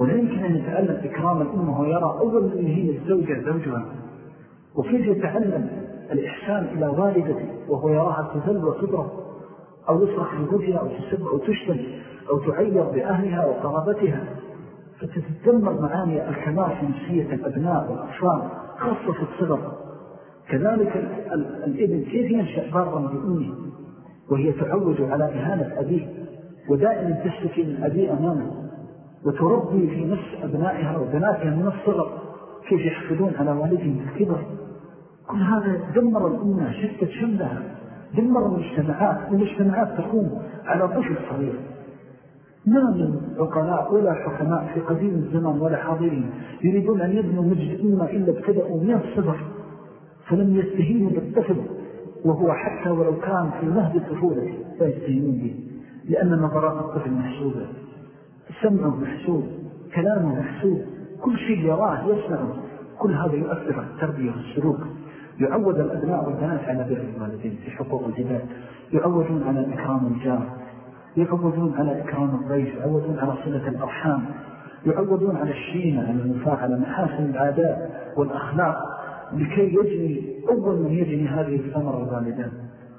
ولا يمكن أن يتعلم إكرام الأم وهو يرى أول من هي الزوجة زوجها وكيف يتعلم الإحسان إلى والدته وهو يراها تذل وتضرب أو يصرح لوجهها أو تسب أو تشتم أو تعير بأهلها وقرابتها فتتدمر معاني الكمال في نفسية الأبناء والأطفال خاصة في الصغر. كذلك الإبن كيف ينشأ بارا بأمه وهي تعود على إهانة أبيه ودائما تشتكي من أبيه أمامه. وتربي في نفس أبنائها وبناتها من الصغر كيف يحفظون على والدهم بالكبر؟ كل هذا دمر الأمة شتت شملها دمر المجتمعات المجتمعات تقوم على طفل صغير. ما من عقلاء ولا حكماء في قديم الزمان ولا حاضرين يريدون أن يبنوا مجد أمة إلا ابتدأوا من الصغر فلم يستهينوا بالطفل وهو حتى ولو كان في مهد طفولته. لا يستهينون به لأن نظرات الطفل محسوبة. سمعه محسوب كلامه محسوب كل شيء يراه يسمعه كل هذا يؤثر على التربية والسلوك. يعود الأبناء والبنات على بر الوالدين في حقوق العباد يعودون على إكرام الجار. يعودون على إكرام الضيف. يعودون على صلة الأرحام. يعودون على الشينة على النفاق على محاسن العادات والأخلاق لكي يجري أول من يجري هذه الثمرة الوالدان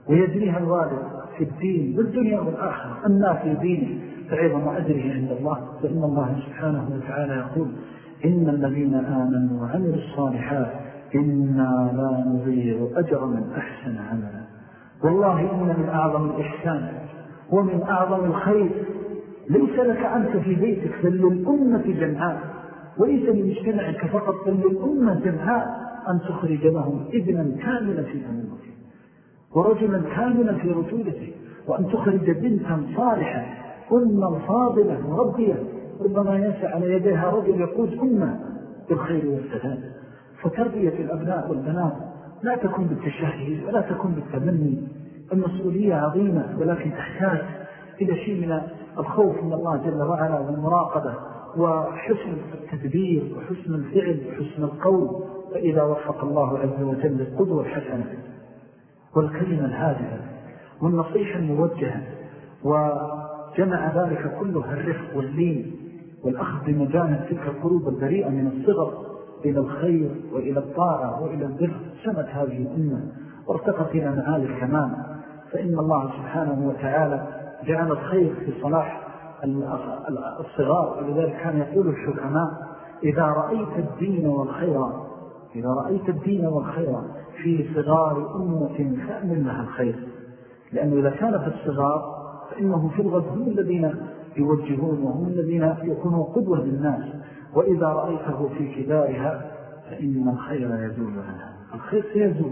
ويجريها الوالد في الدين بالدنيا والآخرة. أما في دينه. فعظم أجره عند الله فإن الله سبحانه وتعالى يقول إن الذين آمنوا وعملوا الصالحات إنا لا نضيع أجر من أحسن عملا. والله إن من أعظم الإحسان ومن أعظم الخير. ليس لك أنت في بيتك بل للأمة جمعاء. وليس لمجتمعك فقط بل للأمة جمعاء أن تخرج لهم ابنا كاملا في أمومته ورجلا كاملا في رجولته وأن تخرج بنتا صالحة أمة فاضلة مربية ربما ينسى على يديها رجل يقود أمة بالخير والسلام. فتربية الأبناء والبنات لا تكون بالتشهي ولا تكون بالتمني. المسؤولية عظيمة ولكن تحتاج إلى شيء من الخوف من الله جل وعلا والمراقبة وحسن التدبير وحسن الفعل وحسن القول. فإذا وفق الله عز وجل القدوة الحسنة والكلمة الهادئة والنصيحة الموجهة وجمع ذلك كله الرفق واللين والأخذ بمجانب تلك القلوب البريئة من الصغر إلى الخير وإلى الطاعة وإلى البر. سمت هذه الأمة وارتقت إلى معالي الكمال. فإن الله سبحانه وتعالى جعل الخير في صلاح الصغار. ولذلك كان يقول الحكماء إذا رأيت الدين والخير إذا رأيت الدين والخير في صغار أمة فأمن لها الخير. لأنه إذا كان في الصغار فإنه في الغد هم الذين يوجهون وهم الذين يكونوا قدوة للناس وإذا رأيته في كبارها فإن الخير يزول عنها. الخير سيزول.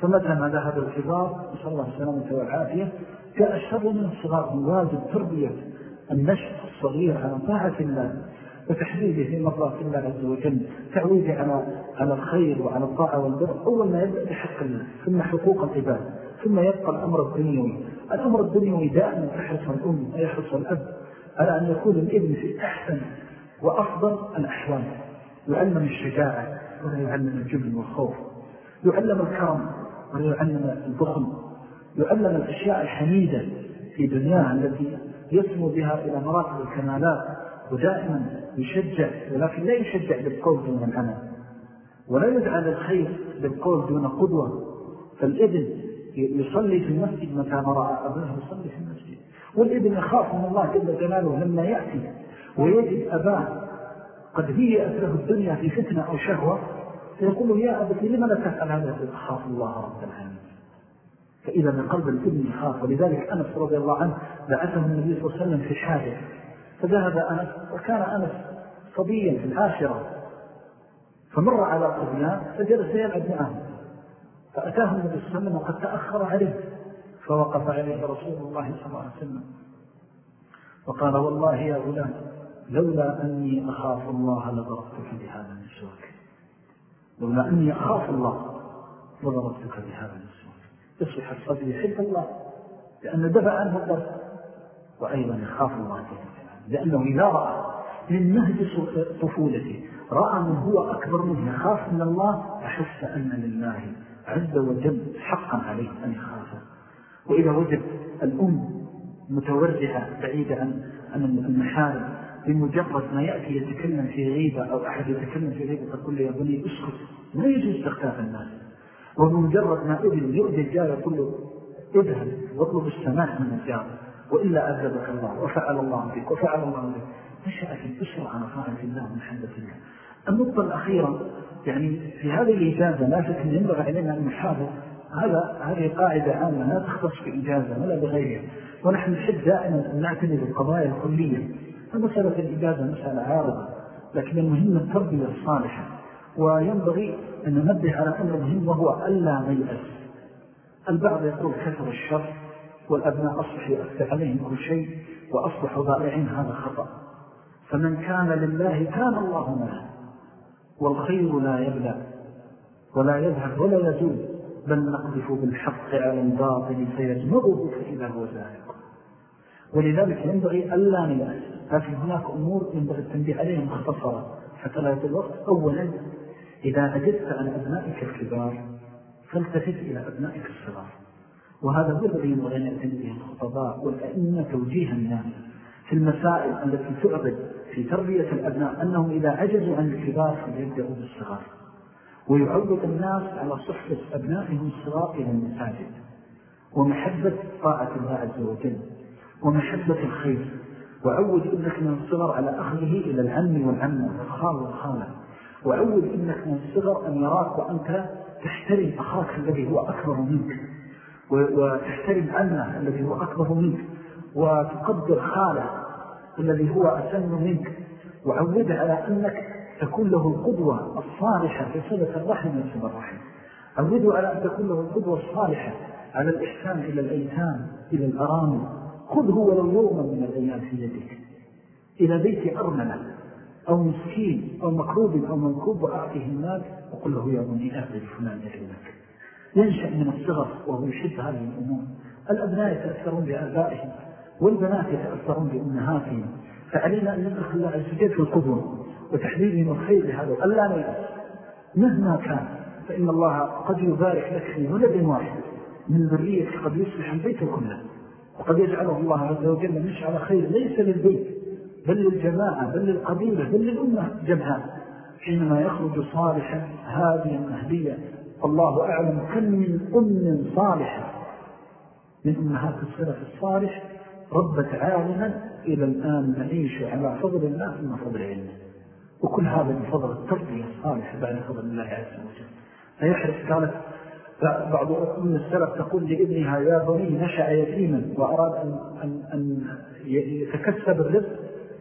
فمتى ما ذهب الكبار؟ نسأل الله السلامة والعافية. جاء الشر من الصغار من واجب تربية النشء الصغير على طاعة الله. وتحديده في الله عز وجل. تعويده على على الخير وعلى الطاعة والبر. أول ما يبدأ بحق الله. ثم حقوق العباد. ثم يبقى الأمر الدنيوي. الأمر الدنيوي دائما تحرص الأم ويحرص الأب على أن يكون الإبن في أحسن وأفضل الأحوال. يعلم الشجاعة ولا يعلم الجبن والخوف. يعلم الكرم ولا يعلم البخل. يعلم الأشياء الحميدة في دنياها التي يسمو بها إلى مراتب الكمالات ودائما يشجع ولكن لا يشجع بالقول دون العمل ولا يدعى للخير بالقول دون قدوة. فالإبن يصلي في المسجد ما رأى أبنه يصلي في المسجد. والابن يخاف من الله جل جلاله لما يأتي ويجد أباه قد هيئت له الدنيا في فتنة أو شهوة فيقول يا أبتي لما لا تفعل هذا؟ أخاف الله رب العالمين. فإذا من قلب الابن يخاف ولذلك أنس رضي الله عنه بعثه النبي صلى الله عليه وسلم في حاجة فذهب أنس وكان أنس صبيا في العاشرة فمر على صبيان فجلس يلعب معهم فأتاه النبي صلى الله عليه وسلم وقد تأخر عليه فوقف عليه رسول الله صلى الله عليه وسلم. وقال والله يا غلام لولا أني أخاف الله لضربتك بهذا النسوك لولا أني أخاف الله لضربتك بهذا النسوك يصبح الصبي يحب الله لأنه دفع عنه الضرب. وأيضا يخاف الله لأنه إذا رأى من نهج طفولته رأى من هو أكبر منه يخاف من الله أحس أن لله عز وجل حقا عليه أن يخافه وإذا وجد الأم متورعة بعيدة عن المحارم بمجرد ما يأتي يتكلم في غيبة أو أحد يتكلم في غيبة تقول له يا بني اسكت. لا يجوز استخفاف الناس. وبمجرد ما ابن يؤذي الجار يقول له اذهب واطلب السماح من الجار وإلا أذبك الله وفعل الله بك وفعل الله بك نشأت الأسرة على طاعة الله ومحبة الله. النقطة الأخيرة يعني في هذه الإجازة لا شك ينبغي علينا أن نحافظ. هذا هذه قاعدة عامة لا تختص بإجازة ولا بغيرها. ونحن نحب دائما أن نعتني بالقضايا الكلية. فمسألة الإجازة مسألة عارضة لكن المهم التربية الصالحة. وينبغي أن ننبه على أمر مهم وهو ألا نيأس. البعض يقول كثر الشر والأبناء أصبح يؤثر عليهم كل شيء وأصبحوا ضائعين هذا خطأ. فمن كان لله كان الله معه. والخير لا يبلى ولا يذهب ولا يزول بل نقذف بالحق على الباطل فيجمره فإذا هو زاهق. ولذلك ينبغي ألا نيأس. لكن هناك أمور ينبغي التنبيه عليها مختصرة حتى لا يتوقف أولا إذا عجزت عن أبنائك الكبار فالتفت إلى أبنائك الصغار. وهذا هو ينبغي أن يعتني به الخطباء والأئمة توجيه الناس في المسائل التي تعبد في تربية الأبناء أنهم إذا عجزوا عن الكبار فليبدأوا بالصغار. ويعود الناس على صحبة أبنائهم الصغار إلى المساجد. ومحبة طاعة الله عز وجل. ومحبة الخير. وعود ابنك من الصغر على أخذه إلى العم والعمة والخال. والخالة وعود ابنك من الصغر أن يراك وأنت تحترم أخاك الذي هو أكبر منك. وتحترم عمه الذي هو أكبر منك. وتقدر خاله. الذي هو أسن منك. وعوده على أنك تكون له القدوة الصالحة في صلة الرحم وصلة الرحم. عوده على أن تكون له القدوة الصالحة على الإحسان إلى الأيتام إلى الأرامل خذه ولو يوما من الأيام في يدك. إلى بيت أرملة أو مسكين أو مكروب أو منكوب وأعطيه المال وقل له يا بني أهل فلان يعلمك ينشأ من الصغر وهو يحب هذه الأمور. الأبناء يتأثرون بآبائهم. والبنات يتأثرون بأمهاتهم فعلينا أن الله عز وجل في القدوة وتحليلهم الخير لهذا. ألا نيأس مهما كان فإن الله قد يبارك لك في ولد واحد من ذرية قد يصلح البيت كله. وقد يجعله الله عز وجل مشعل خير ليس للبيت بل للجماعة بل للقبيلة بل للأمة جمعاء حينما يخرج صالحا هذه المهدية الله أعلم كم من أم صالحة. من أمهات السلف الصالح ربت عالما إلى الآن نعيش على فضل الله ثم فضل علمه. وكل هذا من فضل التربية الصالحة بعد فضل الله عز وجل. فيحرص كانت بعض من السلف تقول لابنها يا بني نشأ يتيما وأراد أن, أن, أن يتكسب الرزق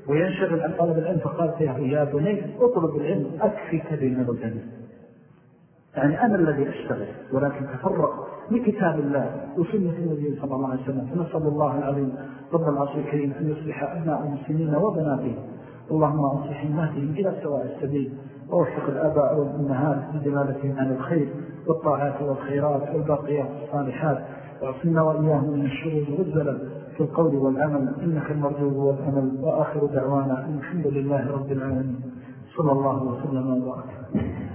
وينشغل عن طلب العلم. فقالت يا بني اطلب العلم أكفك بين الغني يعني أنا الذي أشتغل ولكن تفرق لكتاب الله وسنة النبي صلى الله عليه وسلم. فنسأل الله العظيم رب العصر الكريم أن يصلح أبناء المسلمين وبناتهم. اللهم أصلح الناتهم إلى سواء السبيل. ووفق الآباء والأمهات بدلالتهم على الخير والطاعات والخيرات والباقيات الصالحات. وأصلنا وإياهم من الشرور والزلل في القول والعمل. إنك المرجو والأمل. وآخر دعوانا الحمد لله رب العالمين. صلى الله وسلم وبارك.